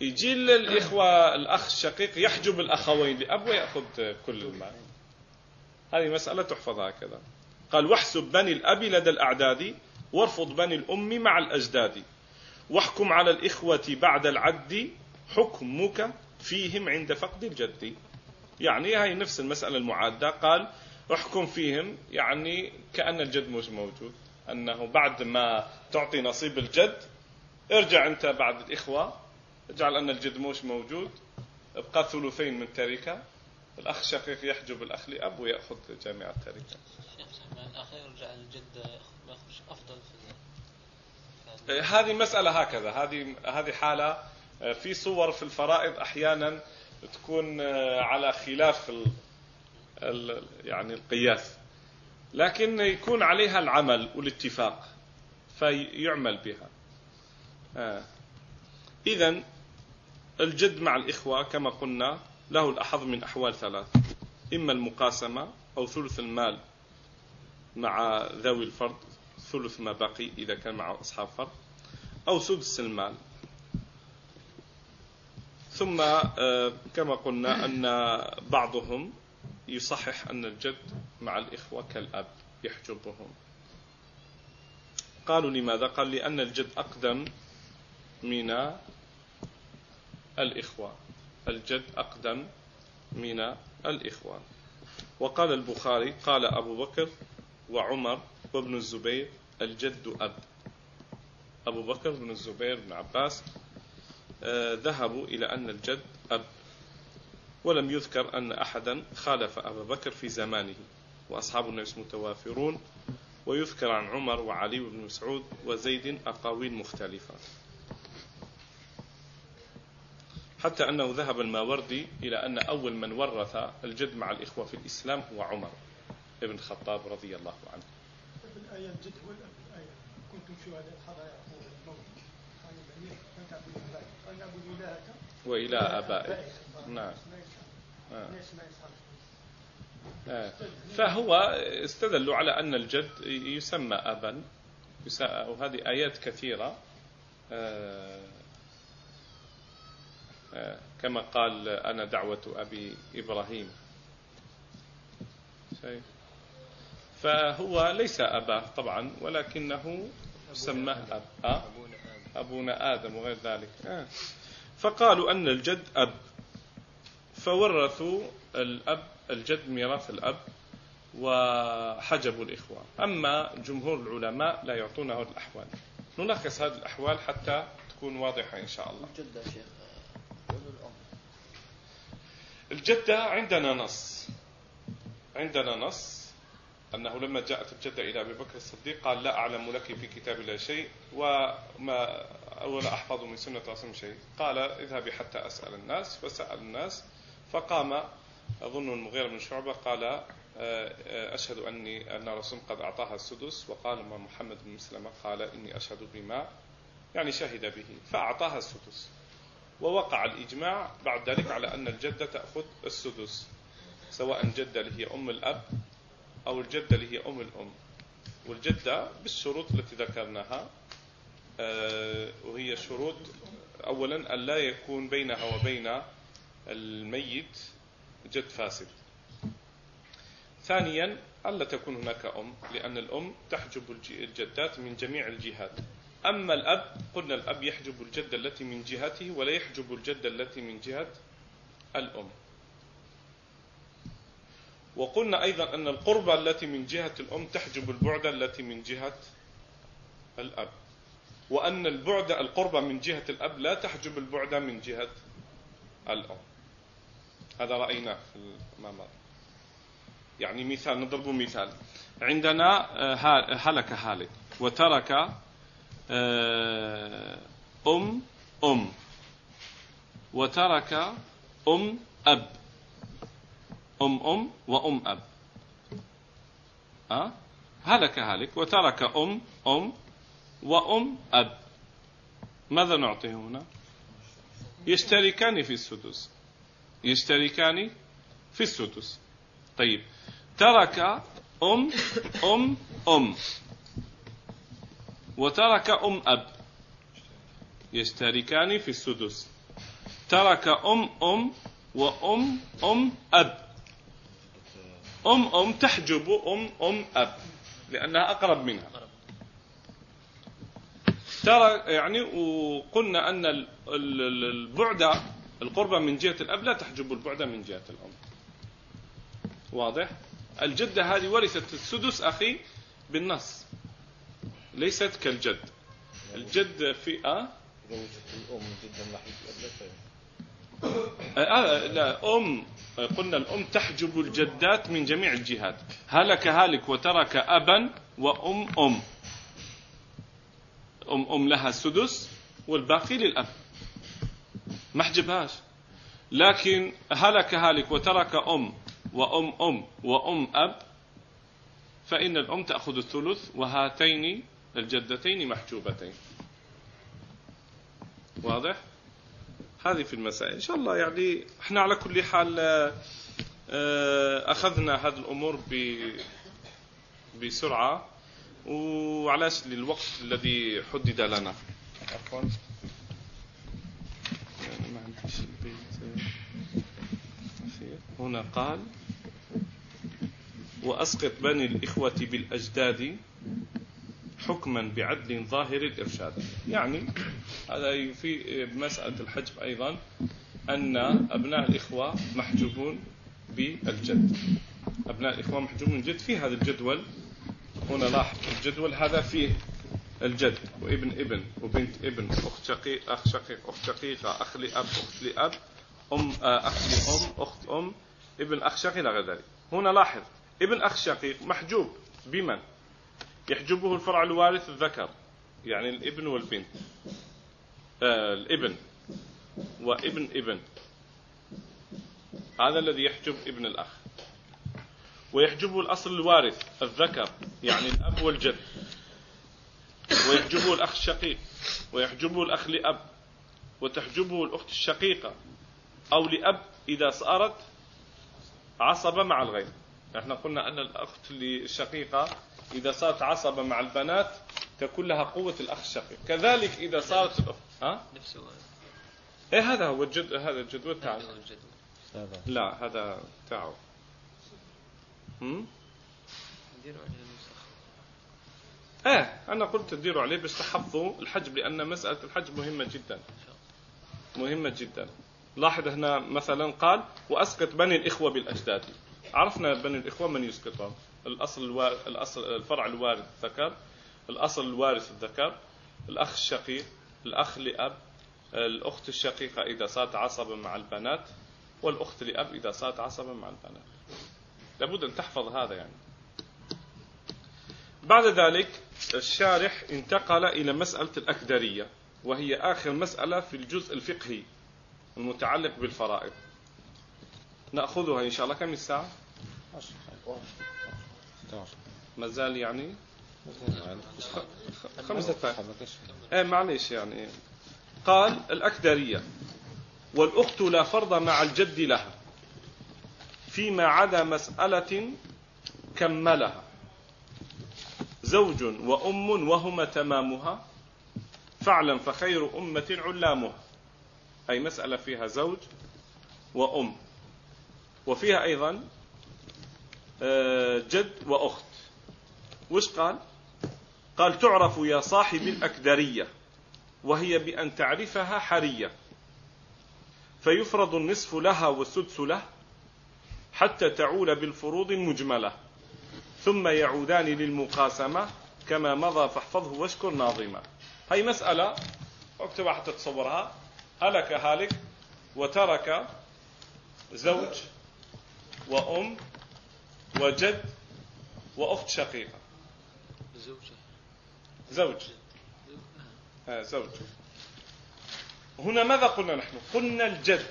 يجي الإخوة الأخ الشقيق يحجب الأخوين لأب ويأخذ كل المال. هذه مسألة تحفظ هكذا. قال واحسب بني الأب لدى الأعداد وارفض بني الأم مع الأجداد. واحكم على الإخوة بعد العد حكمك فيهم عند فقد الجد. يعني هاي نفس المسألة المعادة. قال احكم فيهم يعني كأن الجد مش موجود. أنه بعد ما تعطي نصيب الجد ارجع أنت بعد الإخوة اجعل أن الجد مش موجود. ابقى ثلثين من تركة. الأخ الشقيق يحجب الأخ لأب ويأخذ جميع التركة. شيخ الأخ يرجع الجد يأخذ أفضل في هذه مسألة هكذا. هذه هذه حالة في صور في الفرائض أحيانا تكون على خلاف ال ال يعني القياس. لكن يكون عليها العمل والاتفاق فيعمل بها. آه. إذا الجد مع الإخوة كما قلنا له الأحظ من أحوال ثلاث. إما المقاسمة أو ثلث المال مع ذوي الفرد ثلث ما بقي إذا كان مع أصحاب فرد أو سدس المال. ثم آه، كما قلنا أن بعضهم يصحح أن الجد مع الإخوة كالأب يحجبهم. قالوا لماذا؟ قال لأن الجد أقدم من الإخوة. الجد أقدم من الإخوة وقال البخاري قال أبو بكر وعمر وابن الزبير الجد أب. أبو بكر بن الزبير بن عباس آه، ذهبوا إلى أن الجد أب. ولم يذكر أن أحدا خالف أبا بكر في زمانه وأصحاب النبي متوافرون. ويذكر عن عمر وعلي بن مسعود وزيد أقاويل مختلفة. حتى أنه ذهب الماوردي إلى أن أول من ورث الجد مع الإخوة في الإسلام هو عمر ابن الخطاب رضي الله عنه. وإلى آبائك نعم. آه. آه. فهو استدلوا على أن الجد يسمى أبا. وهذه آيات كثيرة. آه، كما قال أنا دعوة أبي إبراهيم. فهو ليس أباه طبعا ولكنه سماه أب؟ أبونا آدم وغير ذلك. آه. فقالوا أن الجد أب. فورثوا الأب الجد ميراث الأب وحجبوا الإخوة. أما جمهور العلماء لا يعطونه الأحوال. نلخص هذه الأحوال حتى تكون واضحة إن شاء الله. الجدة شيخ. الجدة عندنا نص. عندنا نص أنه لما جاءت الجدة إلى أبي بكر الصديق قال لا أعلم لك في كتاب الله شيء وما ولا أحفظ من سنة رسول شيء. قال اذهبي حتى أسأل الناس. فسأل الناس فقام أظن المغيرة بن شعبة قال آه، أشهد أني أن الرسول قد أعطاها السدس. وقال ما محمد بن مسلمة؟ قال إني أشهد بما يعني شهد به. فأعطاها السدس. ووقع الإجماع بعد ذلك على أن الجدة تأخذ السدس سواء الجدة اللي هي أم الأب أو الجدة اللي هي أم الأم. والجدة بالشروط التي ذكرناها آه، وهي شروط أولا أن لا يكون بينها وبين الميت جد فاسد. ثانيا ألا تكون هناك أم لأن الأم تحجب الج- الجدات من جميع الجهات. أما الأب قلنا الأب يحجب الجدة التي من جهته ولا يحجب الجدة التي من جهة الأم. وقلنا أيضا أن القربة التي من جهة الأم تحجب البعد التي من جهة الأب. وأن البعد القربة من جهة الأب لا تحجب البعد من جهة الأم. هذا رأيناه في المامار يعني مثال نضرب مثال. عندنا آه، هلك هالك وترك أم أم. وترك أم أب. أم أم وأم أب. أه؟ هلك هالك وترك أم أم وأم أب. ماذا نعطيه هنا؟ يشتركان في السدس. يشتركان في السدس. طيب. ترك أم أم أم. وترك أم أب. يشتركان في السدس. ترك أم أم وأم أم أب. أم أم تحجب أم أم أب. لأنها أقرب منها. ترى يعني وقلنا أن ال- ال- ال- البعد القربة من جهة الأب لا تحجب البعد من جهة الأم. واضح؟ الجدة هذه ورثت السدس أخي بالنص. ليست كالجد. الجد أه؟ إذا الأم جدا يتقبل طيب. آه لا أم. قلنا الأم تحجب الجدات من جميع الجهات. هلك هالك وترك أبا وأم أم. أم أم لها السدس والباقي للأب. ما حجبهاش. لكن هلك هالك وترك أم وأم أم وأم أب فإن الأم تأخذ الثلث وهاتين الجدتين محجوبتين واضح؟ هذه في المسائل إن شاء الله يعني إحنا على كل حال آه، آه، أخذنا هذه الأمور ب- بسرعة وعلاش للوقت الذي حدد لنا عفوا يعني ما عنديش البيت. هنا قال وأسقط بني الإخوة بالأجداد حكما بعدل ظاهر الإرشاد. يعني هذا في مسألة الحجب أيضا أن أبناء الإخوة محجوبون بالجد. أبناء الإخوة محجوبون بالجد. في هذا الجدول هنا لاحظ الجدول هذا فيه الجد وابن ابن وبنت ابن أخت شقيق أخ شقيق أخت شقيقة أخ لأب أخت لأب أم آه، أخ لأم أخت أم ابن أخ شقيق إلى غير ذلك. هنا لاحظ ابن أخ شقيق محجوب بمن؟ يحجبه الفرع الوارث الذكر يعني الابن والبنت. آه الابن. وابن ابن. هذا الذي يحجب ابن الأخ. ويحجبه الأصل الوارث الذكر يعني الأب والجد. ويحجبه الأخ الشقيق. ويحجبه الأخ لأب. وتحجبه الأخت الشقيقة. أو لأب إذا صارت عصبة مع الغير. إحنا قلنا أن الأخت الشقيقة إذا صارت عصبة مع البنات تكون لها قوة الأخ الشقيق. كذلك إذا صارت الأخت ها؟ نفسه إيه هذا هو الجد هذا الجدول تاعه هذا هو الجدول. هذا. لا هذا تاعه هم؟ إيه أنا قلت تديروا عليه بس تحفظوا الحجب لأن مسألة الحجب مهمة جدا. مهمة جدا. لاحظ هنا مثلا قال واسقط بني الإخوة بالأجداد. عرفنا بني الإخوة من يسقطهم الأصل الوارث الاصل الفرع الوارث الذكر الأصل الوارث الذكر الأخ الشقيق الأخ لأب الأخت الشقيقة إذا صارت عصبه مع البنات والأخت لأب إذا صارت عصبه مع البنات. لابد أن تحفظ هذا يعني. بعد ذلك الشارح انتقل إلى مسألة الأكدرية وهي آخر مسألة في الجزء الفقهي المتعلق بالفرائض. نأخذها إن شاء الله. كم الساعة؟ 10 11 ما زال يعني؟ *laughs* خمسة إيه معليش يعني. قال الأكدرية والأخت لا فرض مع الجد لها فيما عدا مسألة كملها. زوج وأم وهما تمامها. فاعلم فخير أمة علامها. أي مسألة فيها زوج وأم. وفيها أيضا جد وأخت. وش قال؟ قال تعرف يا صاحب الأكدرية وهي بأن تعرفها حرية. فيفرض النصف لها والسدس له حتى تعول بالفروض المجملة. ثم يعودان للمقاسمة كما مضى فاحفظه واشكر ناظما. هي مسألة اكتبها حتى تصورها هلك هالك وترك زوج وأم وجد وأخت شقيقة. زوجة. زوج. آه زوج. هنا ماذا قلنا نحن؟ قلنا الجد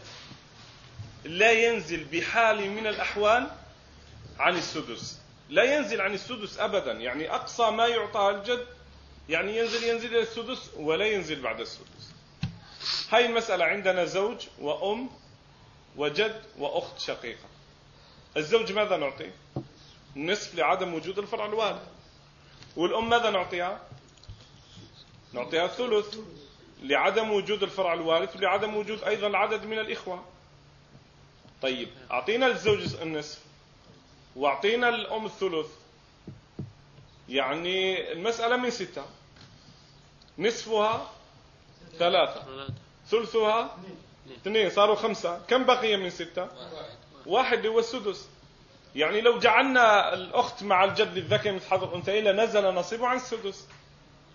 لا ينزل بحال من الأحوال عن السدس. لا ينزل عن السدس أبدا. يعني أقصى ما يعطى الجد يعني ينزل ينزل إلى السدس ولا ينزل بعد السدس. هاي المسألة عندنا زوج وأم وجد وأخت شقيقة. الزوج ماذا نعطيه نصف لعدم وجود الفرع الوارث والأم ماذا نعطيها؟ نعطيها الثلث لعدم وجود الفرع الوارث ولعدم وجود أيضا العدد من الإخوة. طيب أعطينا الزوج النصف وأعطينا الأم الثلث. يعني المسألة من ستة. نصفها ثلاثة. ثلثها اثنين. صاروا خمسة. كم بقي من ستة؟ واحد هو السدس. يعني لو جعلنا الأخت مع الجد للذكر مثل حظ الأنثيين لنزل نصيبه عن السدس.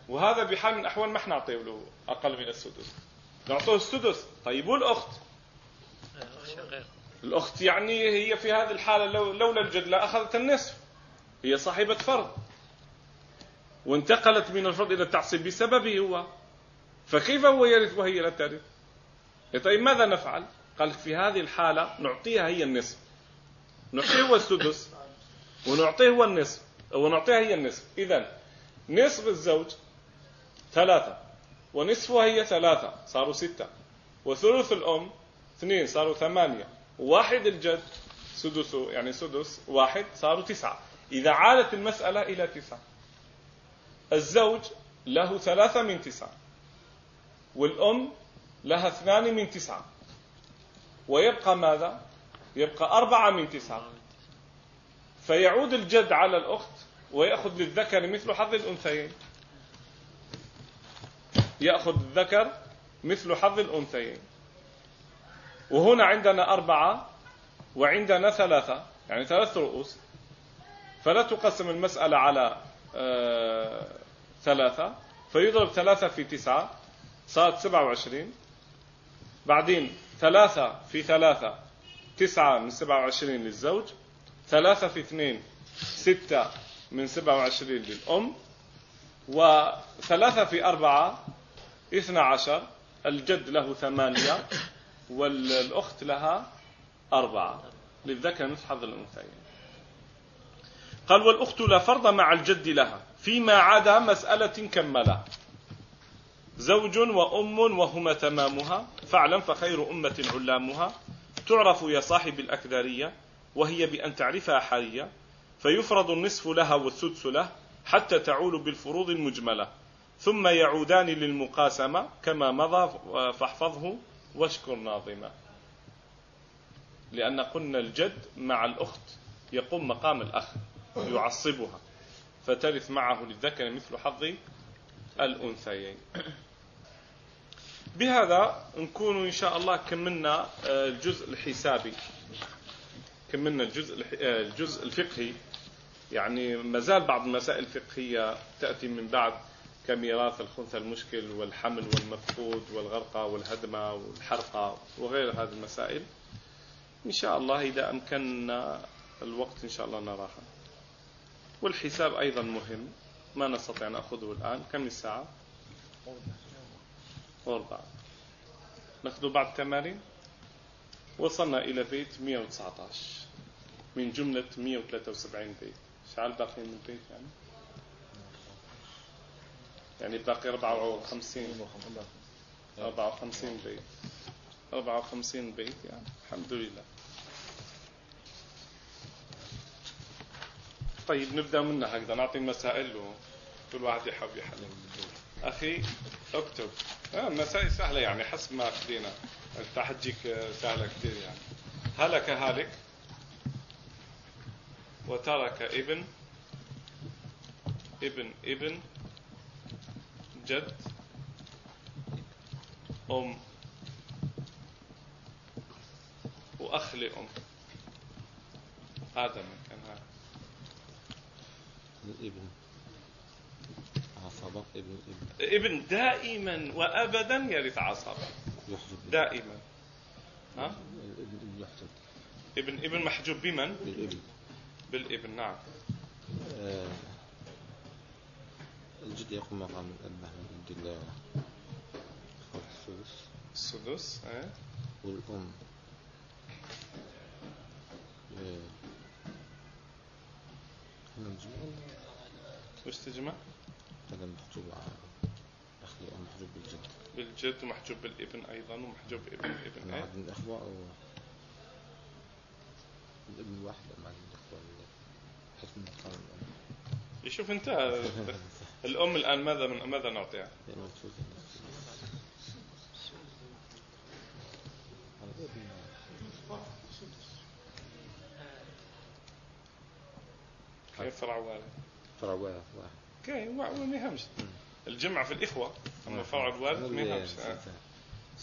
وهذا بحال من الأحوال ما إحنا نعطيه له أقل من السدس. نعطوه السدس. طيب والأخت؟ الأخت يعني هي في هذه الحالة لو لولا الجد لأخذت النصف. هي صاحبة فرض. وانتقلت من الفرض إلى التعصيب بسببه هو. فكيف هو يرث وهي لا ترث؟ طيب ماذا نفعل؟ قال في هذه الحالة نعطيها هي النصف. نعطيه هو السدس ونعطيه هو النصف ونعطيها هي النصف. إذا نصف الزوج ثلاثة ونصفها هي ثلاثة صاروا ستة. وثلث الأم اثنين صاروا ثمانية. واحد الجد سدسه يعني سدس واحد صاروا تسعة. إذا عادت المسألة إلى تسعة. الزوج له ثلاثة من تسعة والأم لها اثنان من تسعة. ويبقى ماذا؟ يبقى أربعة من تسعة. فيعود الجد على الأخت ويأخذ للذكر مثل حظ الأنثيين. يأخذ الذكر مثل حظ الأنثيين. وهنا عندنا أربعة وعندنا ثلاثة يعني ثلاث رؤوس. فلا تقسم المسألة على آه ثلاثة. فيضرب ثلاثة في تسعة صارت سبعة وعشرين. بعدين ثلاثة في ثلاثة تسعة من سبعة وعشرين للزوج ثلاثة في اثنين ستة من سبعة وعشرين للأم وثلاثة في أربعة اثنى عشر الجد له ثمانية والأخت لها أربعة. للذكر مثل حظ الأنثيين. قال والأخت لا فرض مع الجد لها فيما عدا مسألة كملها. زوج وأم وهما تمامها فاعلم فخير أمة علامها. تعرف يا صاحب الأكدارية وهي بأن تعرفها حالية فيفرض النصف لها والسدس له حتى تعول بالفروض المجملة. ثم يعودان للمقاسمة كما مضى فاحفظه واشكر ناظمة. لأن قلنا الجد مع الأخت يقوم مقام الأخ يعصبها فترث معه للذكر مثل حظ الأنثيين. بهذا نكون إن شاء الله كملنا آه، الجزء الحسابي. كملنا الجزء آه، الجزء الفقهي. يعني ما زال بعض المسائل الفقهية تأتي من بعد كميراث الخنثى المشكل والحمل والمفقود والغرقة والهدمة والحرقة وغير هذه المسائل. إن شاء الله إذا أمكننا الوقت إن شاء الله نراها. والحساب أيضا مهم. ما نستطيع نأخذه الآن. كم الساعة وأربعة نأخذه بعد التمارين. وصلنا إلى بيت 119 من جملة 173 بيت. شعال باقي من البيت يعني؟ يعني باقي 54 54 بيت. 54 بيت يعني. الحمد لله. طيب نبدأ منها. هكذا نعطي مسائل وكل واحد يحاول يحل أخي أكتب. آه مسائل سهلة يعني حسب ما أخذينا. تحجيك سهلة كثير يعني. هلك هالك وترك ابن ابن ابن جد أم وأخ لأم. من كان هذا. الابن. عصبة ابن ابن ابن دائما وأبدا يرث عصبة يحجب. دائما. ها؟ الابن يحجب. ابن ابن محجوب بمن؟ بالابن. بالابن نعم. آه، الجد يقوم مقام الأب من عند الله. السدس السدس آه؟ والأم. آه، نجمع. وش تجمع؟ هذا محجوب أخي محجوب بالجد. بالجد ومحجوب بالابن أيضا ومحجوب ابن ابن مع آه؟ عدد الأخوة أو الابن الواحد مع عدد الأخوة حسب مقام الأم يشوف أنت الأم الآن ماذا من ماذا نعطيها؟ الابن كيف فرع والد؟ فرع واحد واحد. كاين ما يهمش. الجمع في الإخوة أما فرع الوالد ما يهمش.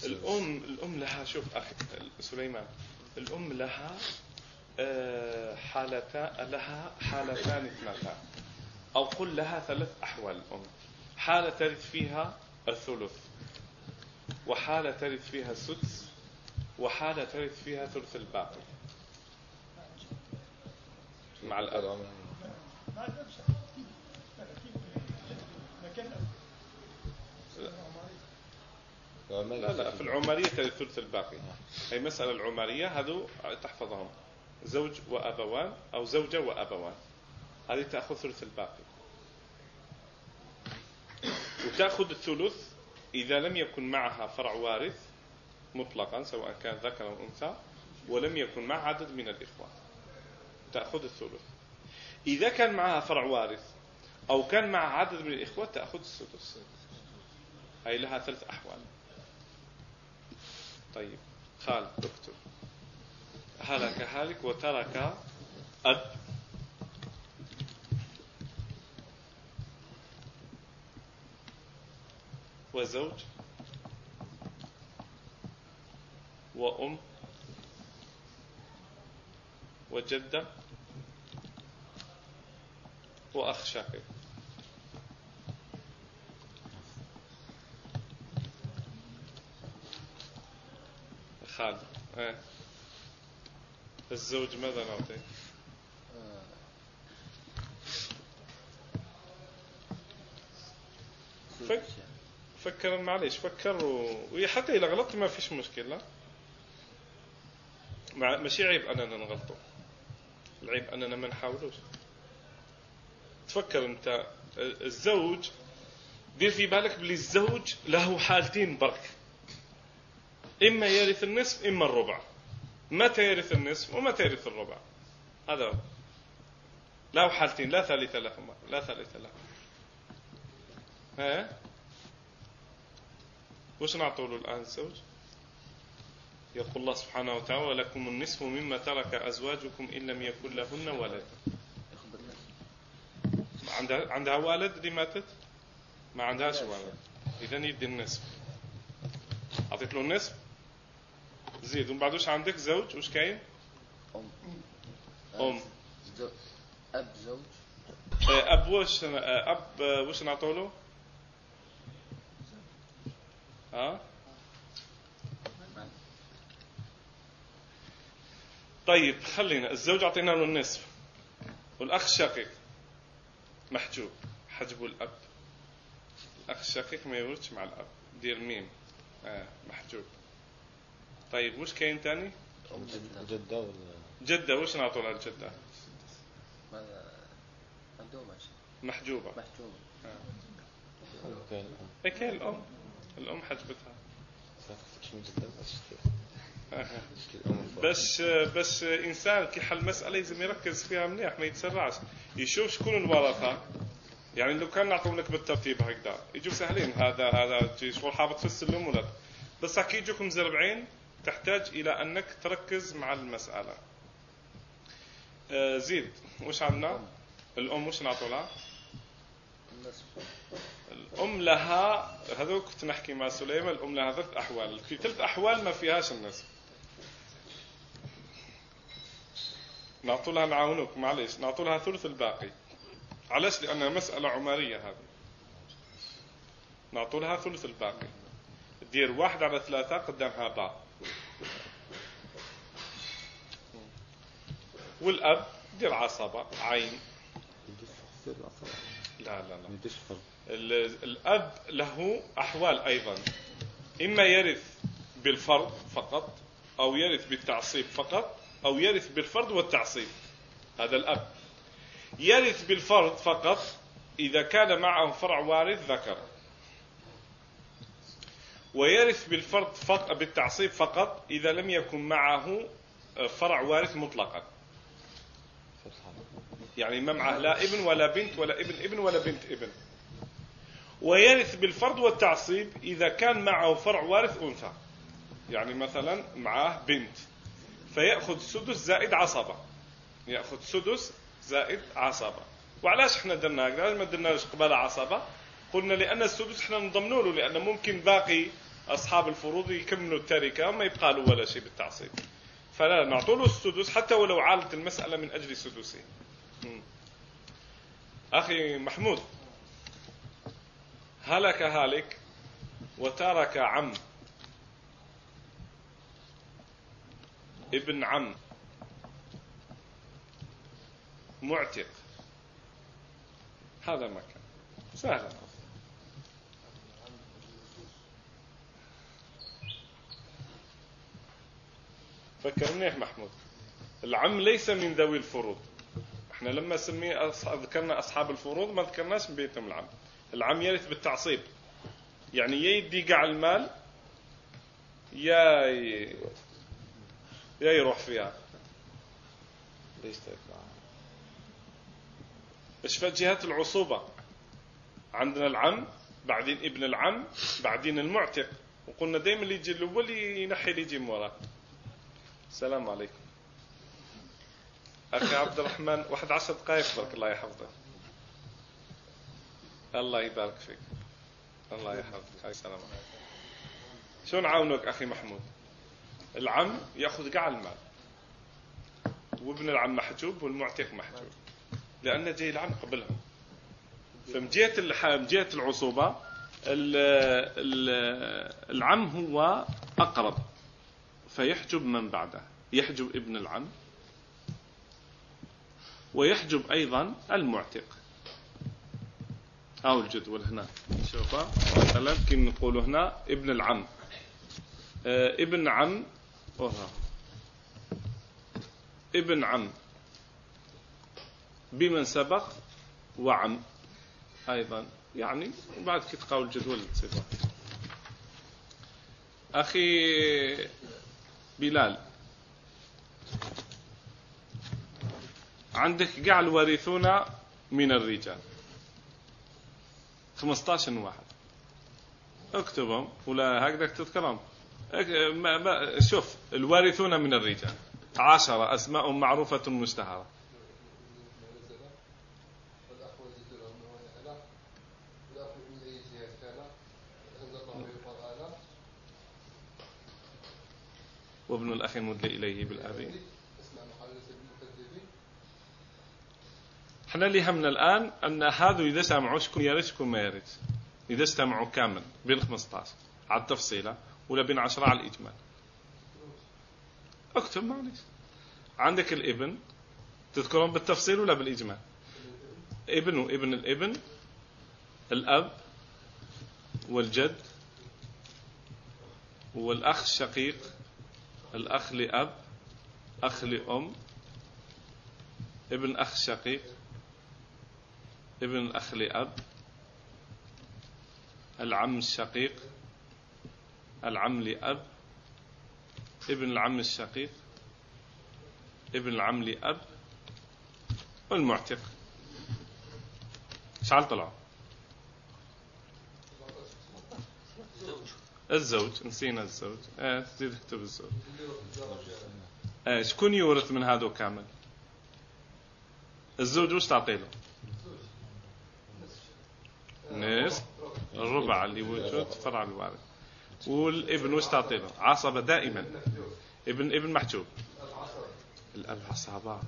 الأم الأم لها شوف أخي سليمان الأم لها آه، حالتان لها حالتان اثنتان. أو قل لها ثلاث أحوال الأم حالة ترث فيها الثلث وحالة ترث فيها السدس وحالة ترث فيها ثلث الباقي. مع الأب ما نفس لكن لا لا في العمرية ترث ثلث الباقي. هي مسألة العمرية هذو تحفظهم. زوج وأبوان أو زوجة وأبوان. هذه تأخذ ثلث الباقي. وتأخذ الثلث إذا لم يكن معها فرع وارث مطلقا سواء كان ذكر أو أنثى ولم يكن مع عدد من الإخوة تأخذ الثلث. إذا كان معها فرع وارث أو كان مع عدد من الإخوة تأخذ السدس هي لها ثلاث أحوال. طيب خالد اكتب هلك هالك وترك أب. وزوج. وأم. وجدة. وأخ شقيق خالد إيه الزوج ماذا نعطيه؟ فك فكر معلش فكر و... وحتى اذا غلطت ما فيش مشكله مع... ماشي عيب أننا نغلطه العيب أننا ما نحاولوش. تفكر أنت الزوج دير في بالك بلي الزوج له حالتين برك. إما يرث النصف إما الربع. متى يرث النصف ومتى يرث الربع؟ هذا هو له حالتين لا ثالث لهما لا ثالث لهما ها؟ وش نعطوا له الآن الزوج؟ يقول الله سبحانه وتعالى ولكم النصف مما ترك أزواجكم إن لم يكن لهن ولد. عندها عندها والد اللي ماتت؟ ما عندهاش والد. إذا يدي النصف. أعطيت له النصف زيد ومن بعد وش عندك زوج؟ وش كاين؟ أم. أم. أب زوج. آه، أب وش آه، أب آه، وش نعطوا له ها طيب خلينا. الزوج أعطينا له النصف. والأخ الشقيق محجوب. حجب الأب. الأخ الشقيق ما يورثش مع الأب. دير ميم. آه محجوب. طيب وش كاين تاني؟ أم جدة جدة ولا؟ جدة وش نعطوا لها شيء محجوبة. محجوب كاين الأم. إيه الأم. الأم حجبتها. جدة بس. باش باش إنسان كي حل مسألة لازم يركز فيها مليح ما يتسرعش. يشوف شكون الورثة. يعني لو كان نعطيهم لك بالترتيب هكذا. يجوا سهلين هذا هذا شغل حابط في السلم ولا لا. بس كي يجوكم مزربعين تحتاج إلى أنك تركز مع المسألة. آه، زيد وش عندنا؟ الأم. وش نعطوا لها الأم لها هذا كنت نحكي مع سليمان الأم لها ثلاث أحوال. في ثلاث أحوال ما فيهاش النصف. نعطوا لها نعاونوك معليش نعطوا لها ثلث الباقي. علاش؟ لأنها مسألة عمرية هذه. نعطوا لها ثلث الباقي. دير واحد على ثلاثة قدامها باء. والأب دير عصبة عين. لا لا لا. ما يديش فرق ال- الأب له أحوال أيضا. إما يرث بالفرض فقط أو يرث بالتعصيب فقط أو يرث بالفرض والتعصيب. هذا الأب. يرث بالفرض فقط إذا كان معه فرع وارث ذكر. ويرث بالفرض فقط بالتعصيب فقط إذا لم يكن معه فرع وارث مطلقا. يعني ما معه لا ابن ولا بنت ولا ابن ابن ولا بنت ابن. ويرث بالفرض والتعصيب إذا كان معه فرع وارث أنثى. يعني مثلا معاه بنت. فيأخذ سدس زائد عصبة. يأخذ سدس زائد عصبة. وعلاش إحنا درنا ما درناش قبل عصبة؟ قلنا لأن السدس إحنا نضمنوا له لأن ممكن باقي أصحاب الفروض يكملوا التركة وما يبقى له ولا شيء بالتعصيب. فلا نعطوا له السدس حتى ولو عالت المسألة من أجل سدسه. أخي محمود هلك هالك وترك عم. ابن عم. معتق. هذا مكان سهلا فكر منيح محمود العم ليس من ذوي الفروض. إحنا لما سمي ذكرنا أصحاب الفروض ما ذكرناش بيتهم العم. العم يرث بالتعصيب. يعني يا يدي قاع المال يا. يا يروح فيها. في جهة العصوبة؟ عندنا العم بعدين ابن العم بعدين المعتق. وقلنا دائما اللي يجي الأول ينحي اللي يجي من وراه السلام عليكم. أخي عبد الرحمن واحد عشر دقائق برك الله يحفظك. الله يبارك فيك. الله يحفظك. هاي السلام عليكم شو نعاونك أخي محمود؟ العم يأخذ قاع المال. وابن العم محجوب والمعتق محجوب. لأن جاي العم قبلهم. فمن جهة الح- من جهة العصوبة ال- ال- العم هو أقرب. فيحجب من بعده. يحجب ابن العم. ويحجب أيضا المعتق. أو الجدول هنا. شوفها مثلا كي نقول هنا ابن العم. آه ابن عم ورا ابن عم. بمن سبق وعم. أيضا يعني بعد كي تقاول الجدول تصير أخي بلال. عندك قاع الوارثون من الرجال. 15 واحد. اكتبهم ولا هكذا تذكرهم. ما ما شوف الوارثون من الرجال. عشرة أسماء معروفة مشتهرة. وابن الأخ المدلي إليه بالأبي إحنا اللي همنا الآن أن هذا إذا سمعوا شكون يرث شكون ما يرث إذا استمعوا كامل بين 15 على التفصيلة ولا بين 10 على الإجمال. اكتب معلش عندك الإبن. تذكرهم بالتفصيل ولا بالإجمال؟ إبن وابن الإبن. الأب والجد والأخ الشقيق الأخ لأب أخ لأم ابن أخ شقيق. ابن الأخ لأب العم الشقيق العم لأب ابن العم الشقيق ابن العم لأب والمعتق. شعل طلعوا زوج الزوج نسينا الزوج. آه تزيد تكتب الزوج. آه شكون يورث من هذا كامل؟ الزوج وش تعطي له نصف الربع اللي وجود فرع الوارث والابن وش تعطي له؟ عصبة دائما. ابن ابن محجوب. الأب عصابة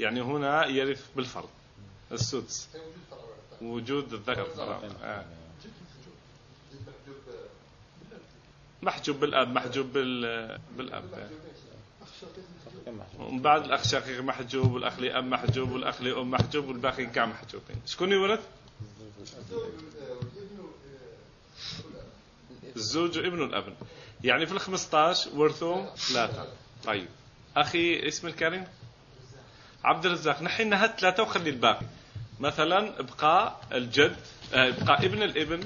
يعني هنا يرث بالفرض السدس. وجود الذكر. آه. محجوب بالأب محجوب بال... بالأب. ومن بعد الأخ شقيق محجوب والأخ لاب محجوب والأخ لام محجوب والباقي كاع محجوبين. شكون يورث الزوج وابن الأبن. يعني في ال 15 ورثوا ثلاثة. طيب. أخي اسم الكريم؟ عبد الرزاق. نحي لنا هاد ثلاثة وخلي الباقي. مثلا ابقى الجد آه، ابقى ابن الابن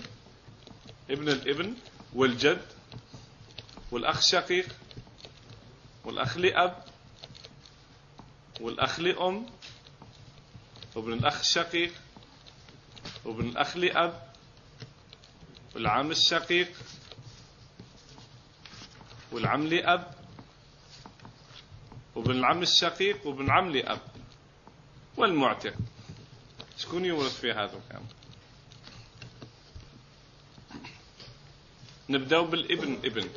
ابن الابن والجد والأخ الشقيق والأخ لاب والأخ لام وابن الأخ الشقيق وابن الأخ لاب والعم الشقيق والعم لاب وابن العم الشقيق وابن عم لاب والمعتق. شكون يورث في هذا كان نبدأ بالابن ابن.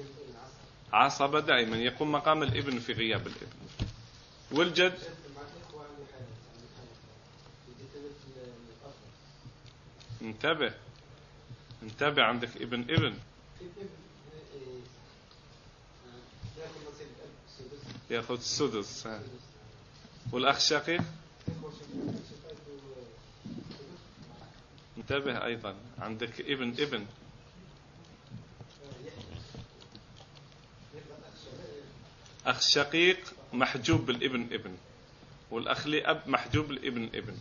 عصبة دائما يقوم مقام الابن في غياب الابن. والجد. انتبه. انتبه عندك ابن ابن. يأخذ السدس. والأخ شقيق. انتبه أيضا. عندك ابن ابن. أخ شقيق. محجوب بالابن ابن والأخ لأب محجوب بالابن ابن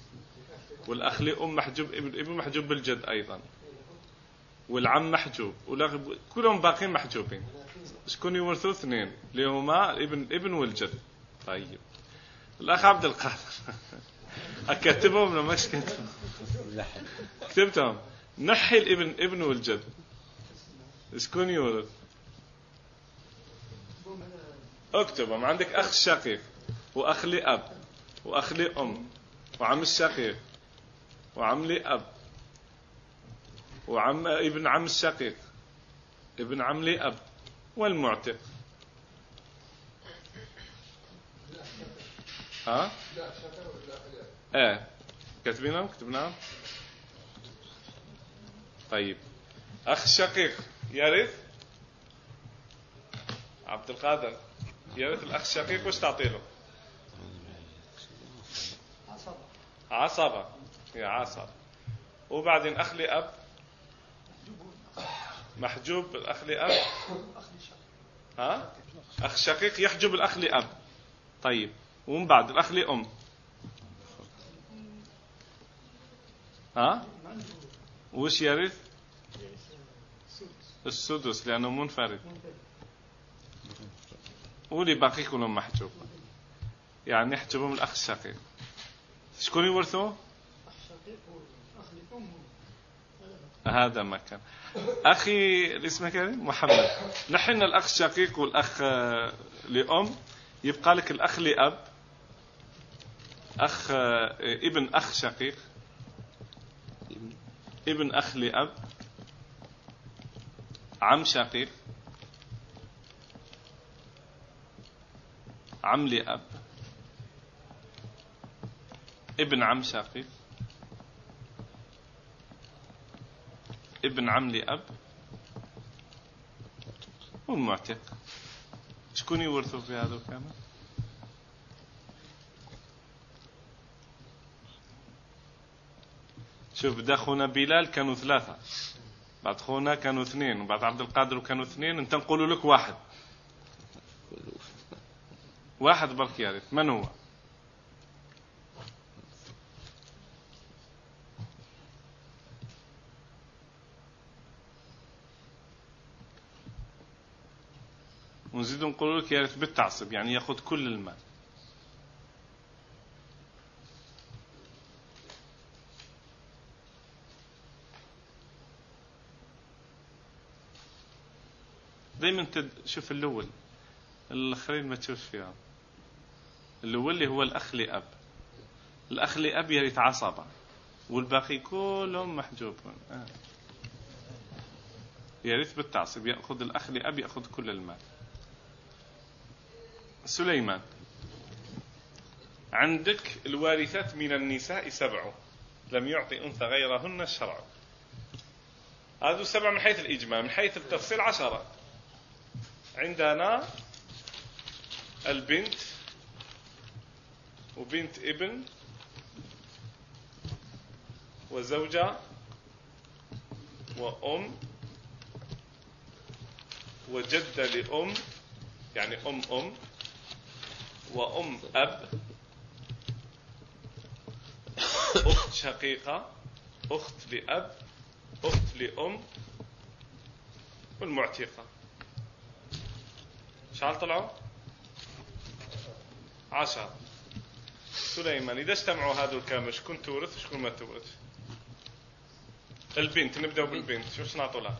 والأخ لأم محجوب ابن ابن محجوب بالجد أيضا والعم محجوب والأخ- كلهم باقين محجوبين. شكون يورثوا اثنين؟ اللي هما ابن ابن والجد. طيب. الأخ عبد القادر. *laughs* أكتبهم ولا مش كتبهم *laughs* كتبتهم. نحي الابن ابن والجد. شكون يورث؟ اكتبهم عندك أخ شقيق وأخ لاب وأخ لام وعم الشقيق وعم لاب وعم ابن عم الشقيق ابن عم لاب والمعتق. ها؟ إيه. كاتبينهم؟ كتبناهم؟ طيب. أخ شقيق يرث عبد القادر. يرث الأخ الشقيق وش تعطي له؟ عصبة. هي عصبة. وبعدين أخ لأب محجوب الأخ لأب ها؟ أخ شقيق يحجب الأخ لأب طيب. ومن بعد الأخ لأم ها؟ وش يرث السدس لأنه منفرد. واللي باقي كلهم محجوب يعني يحجبهم الأخ الشقيق. شكون يورثوه؟ هذا مكان. أخي اللي اسمه كريم محمد. نحن الأخ الشقيق والأخ آه، لأم. يبقى لك الأخ لأب. أخ آه، ابن أخ شقيق. ابن ابن أخ لأب. عم شقيق. عم لأب ابن عم شقيق ابن عم لأب والمعتق شكون يورثوا في هذا كامل شوف ده خونا بلال كانوا ثلاثة. بعد خونا كانوا اثنين وبعد عبد القادر كانوا اثنين انت نقول لك واحد. واحد برك يعرف من هو؟ ونزيد نقول لك يعرف بالتعصب يعني ياخذ كل المال. دائما تد... شوف الأول. الأخرين ما تشوفش فيها. الأول هو الأخ لأب. الأخ لأب عصبة. والباقي كلهم محجوبون. آه. يرث بالتعصب يأخذ الأخ لأب يأخذ كل المال. سليمان. عندك الوارثات من النساء سبع. لم يعطي أنثى غيرهن الشرع. هذا سبع من حيث الإجماع من حيث التفصيل عشرة. عندنا البنت وبنت ابن وزوجة وأم وجدة لأم يعني أم أم وأم أب أخت شقيقة أخت لأب أخت لأم والمعتقة شحال طلعوا؟ عشرة سليمان إذا اجتمعوا هذول كامل شكون تورث وشكون ما تورث؟ البنت نبدأ بالبنت. شو نعطوا لها؟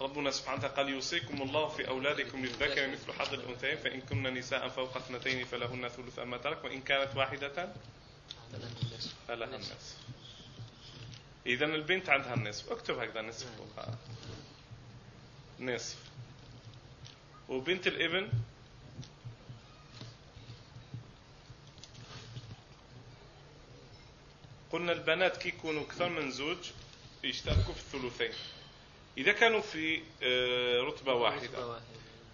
ربنا سبحانه وتعالى قال يوصيكم الله في أولادكم للذكر مثل حظ الأنثيين فإن كن نساء فوق اثنتين فلهن ثلث ما ترك وإن كانت واحدة فلها النصف إذا البنت عندها النصف اكتب هكذا نصف. فوقها نصف. وبنت الابن. قلنا البنات كي يكونوا أكثر من زوج يشتركوا في الثلثين. إذا كانوا في آه، رتبة واحدة.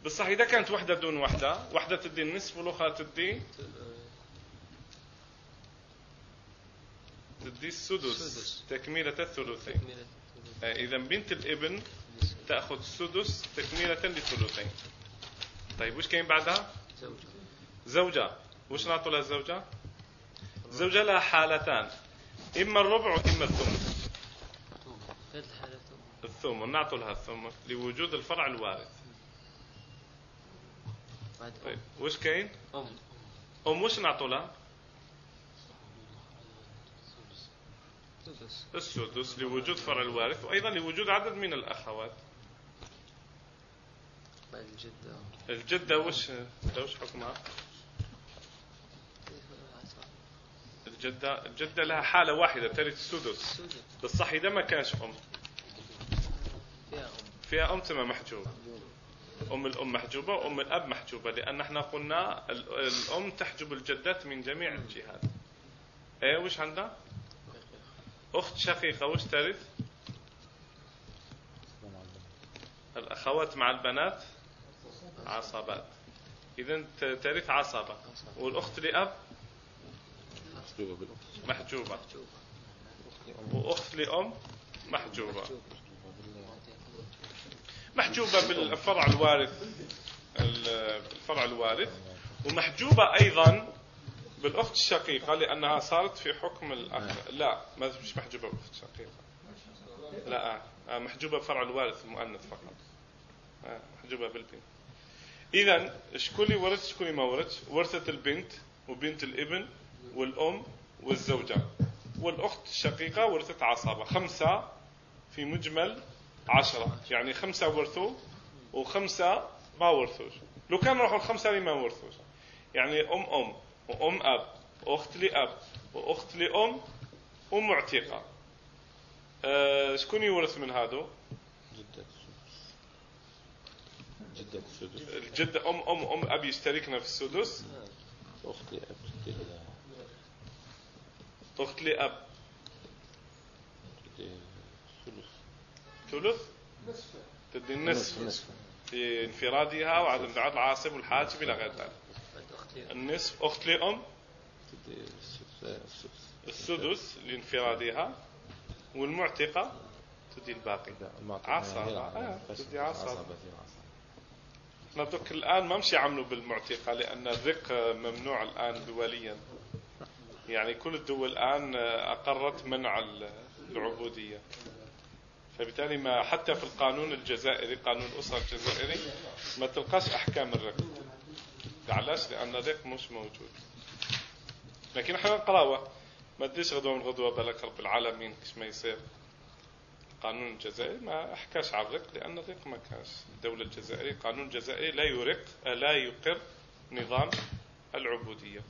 بصح إذا كانت واحدة دون واحدة واحدة تدي النصف والأخرى تدي تدي السدس. تكملة الثلثين. آه، إذا بنت الابن تأخذ السدس تكملة للثلثين طيب وش كاين بعدها؟ زوجة. زوجة وش نعطوا لها الزوجة؟ زوجة لها حالتان إما الربع وإما الثمن الثمن نعطوا لها الثمن لوجود الفرع الوارث. طيب وش كاين؟ أم. أم وش نعطوا لها؟ سدس السدس لوجود فرع الوارث وأيضا لوجود عدد من الأخوات. الجدة. الجدة وش وش حكمها؟ الجدة الجدة لها حالة واحدة ترث السدس. سدس بالصح إذا ما كانش أم. فيها أم. فيها أم تما محجوبة أم الأم محجوبة وأم الأب محجوبة لأن إحنا قلنا ال- الأم تحجب الجدات من جميع الجهات. إيه وش عندها؟ أخت شقيقة وش ترث الأخوات مع البنات. عصبات. إذا ترث عصبة. والأخت لأب؟ محجوبة وأخت لأم؟ محجوبة. محجوبة. بالفرع الوارث الفرع الوارث. ومحجوبة أيضا بالأخت الشقيقة لأنها صارت في حكم الأخ لا ما مش محجوبة بالأخت الشقيقة. لا آه، محجوبة بفرع الوارث المؤنث فقط. آه، محجوبة بالبنت. إذا شكون ورث شكون ما ورث. ورثت البنت وبنت الابن والأم والزوجة. والأخت الشقيقة ورثت عصبة. خمسة في مجمل عشرة. يعني خمسة ورثوا وخمسة ما ورثوش. لو كان راحوا الخمسة اللي ما ورثوش. يعني أم أم وأم أب وأخت لأب وأخت لأم ومعتقة. أه شكون يورث من هذا جدة السدس جدة السدس. الجدة أم أم أم أب يشتركنا في السدس. أختي أب تدي لها أخت لأب تدي ثلث. ثلث؟ تدي النصف. نصف في انفرادها وعدم دعاء العاصب والحاجب إلى غير ذلك. النصف. أخت لأم تدي السدس لانفرادها. والمعتقة تدي الباقي. عصا. آه،. تدي عصا. دوك الآن ما مش يعملوا بالمعتقة لأن الرق ممنوع الآن دوليا. يعني كل الدول الآن أقرت منع العبودية. فبالتالي ما حتى في القانون الجزائري قانون الأسرة الجزائري ما تلقاش أحكام الرق. علاش؟ لأن الرق مش موجود. لكن إحنا نقراوه. ما تديش غدوة من غدوة بالك رب العالمين كش ما يصير. القانون الجزائري ما أحكاش على الرق لأن الرق ما كانش الدولة الجزائرية القانون الجزائري لا يرق لا يقر نظام العبودية.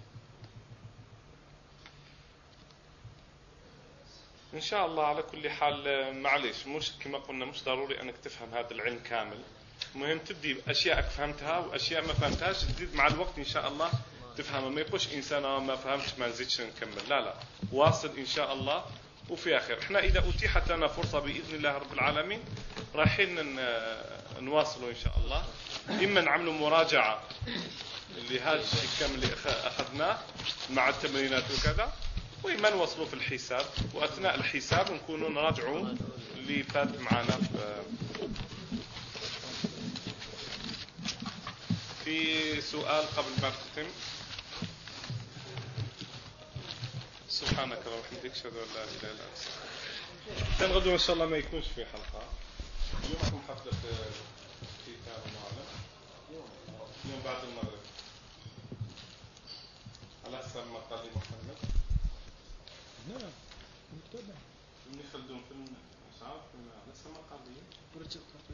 إن شاء الله على كل حال معلش مش كما قلنا مش ضروري أنك تفهم هذا العلم كامل. المهم تدي اشياء فهمتها وأشياء ما فهمتهاش تزيد مع الوقت إن شاء الله. تفهمها ما يقولش إنسان آه ما فهمتش ما نزيدش نكمل. لا لا. واصل إن شاء الله. وفي آخر. إحنا إذا أتيحت لنا فرصة بإذن الله رب العالمين رايحين نواصلوا إن شاء الله. إما نعملوا مراجعة لهذا الشيء كامل اللي أخذناه مع التمرينات وكذا وإما نوصلوا في الحساب. وأثناء الحساب نكونوا نراجعوا اللي فات معنا في في سؤال قبل ما نختم. سبحانك اللهم وبحمدك أشهد أن لا إله إلا أنت. كان غدوه إن شاء الله ما يكونش في حلقة. اليوم راح حفلة كتاب معنا اليوم بعد المغرب. على حسب ما قال لي محمد. نعم متابع ابن خلدون في مش عارف على حسب ما قال لي. ورجع كارت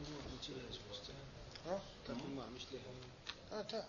الموع مش ليها آه كارت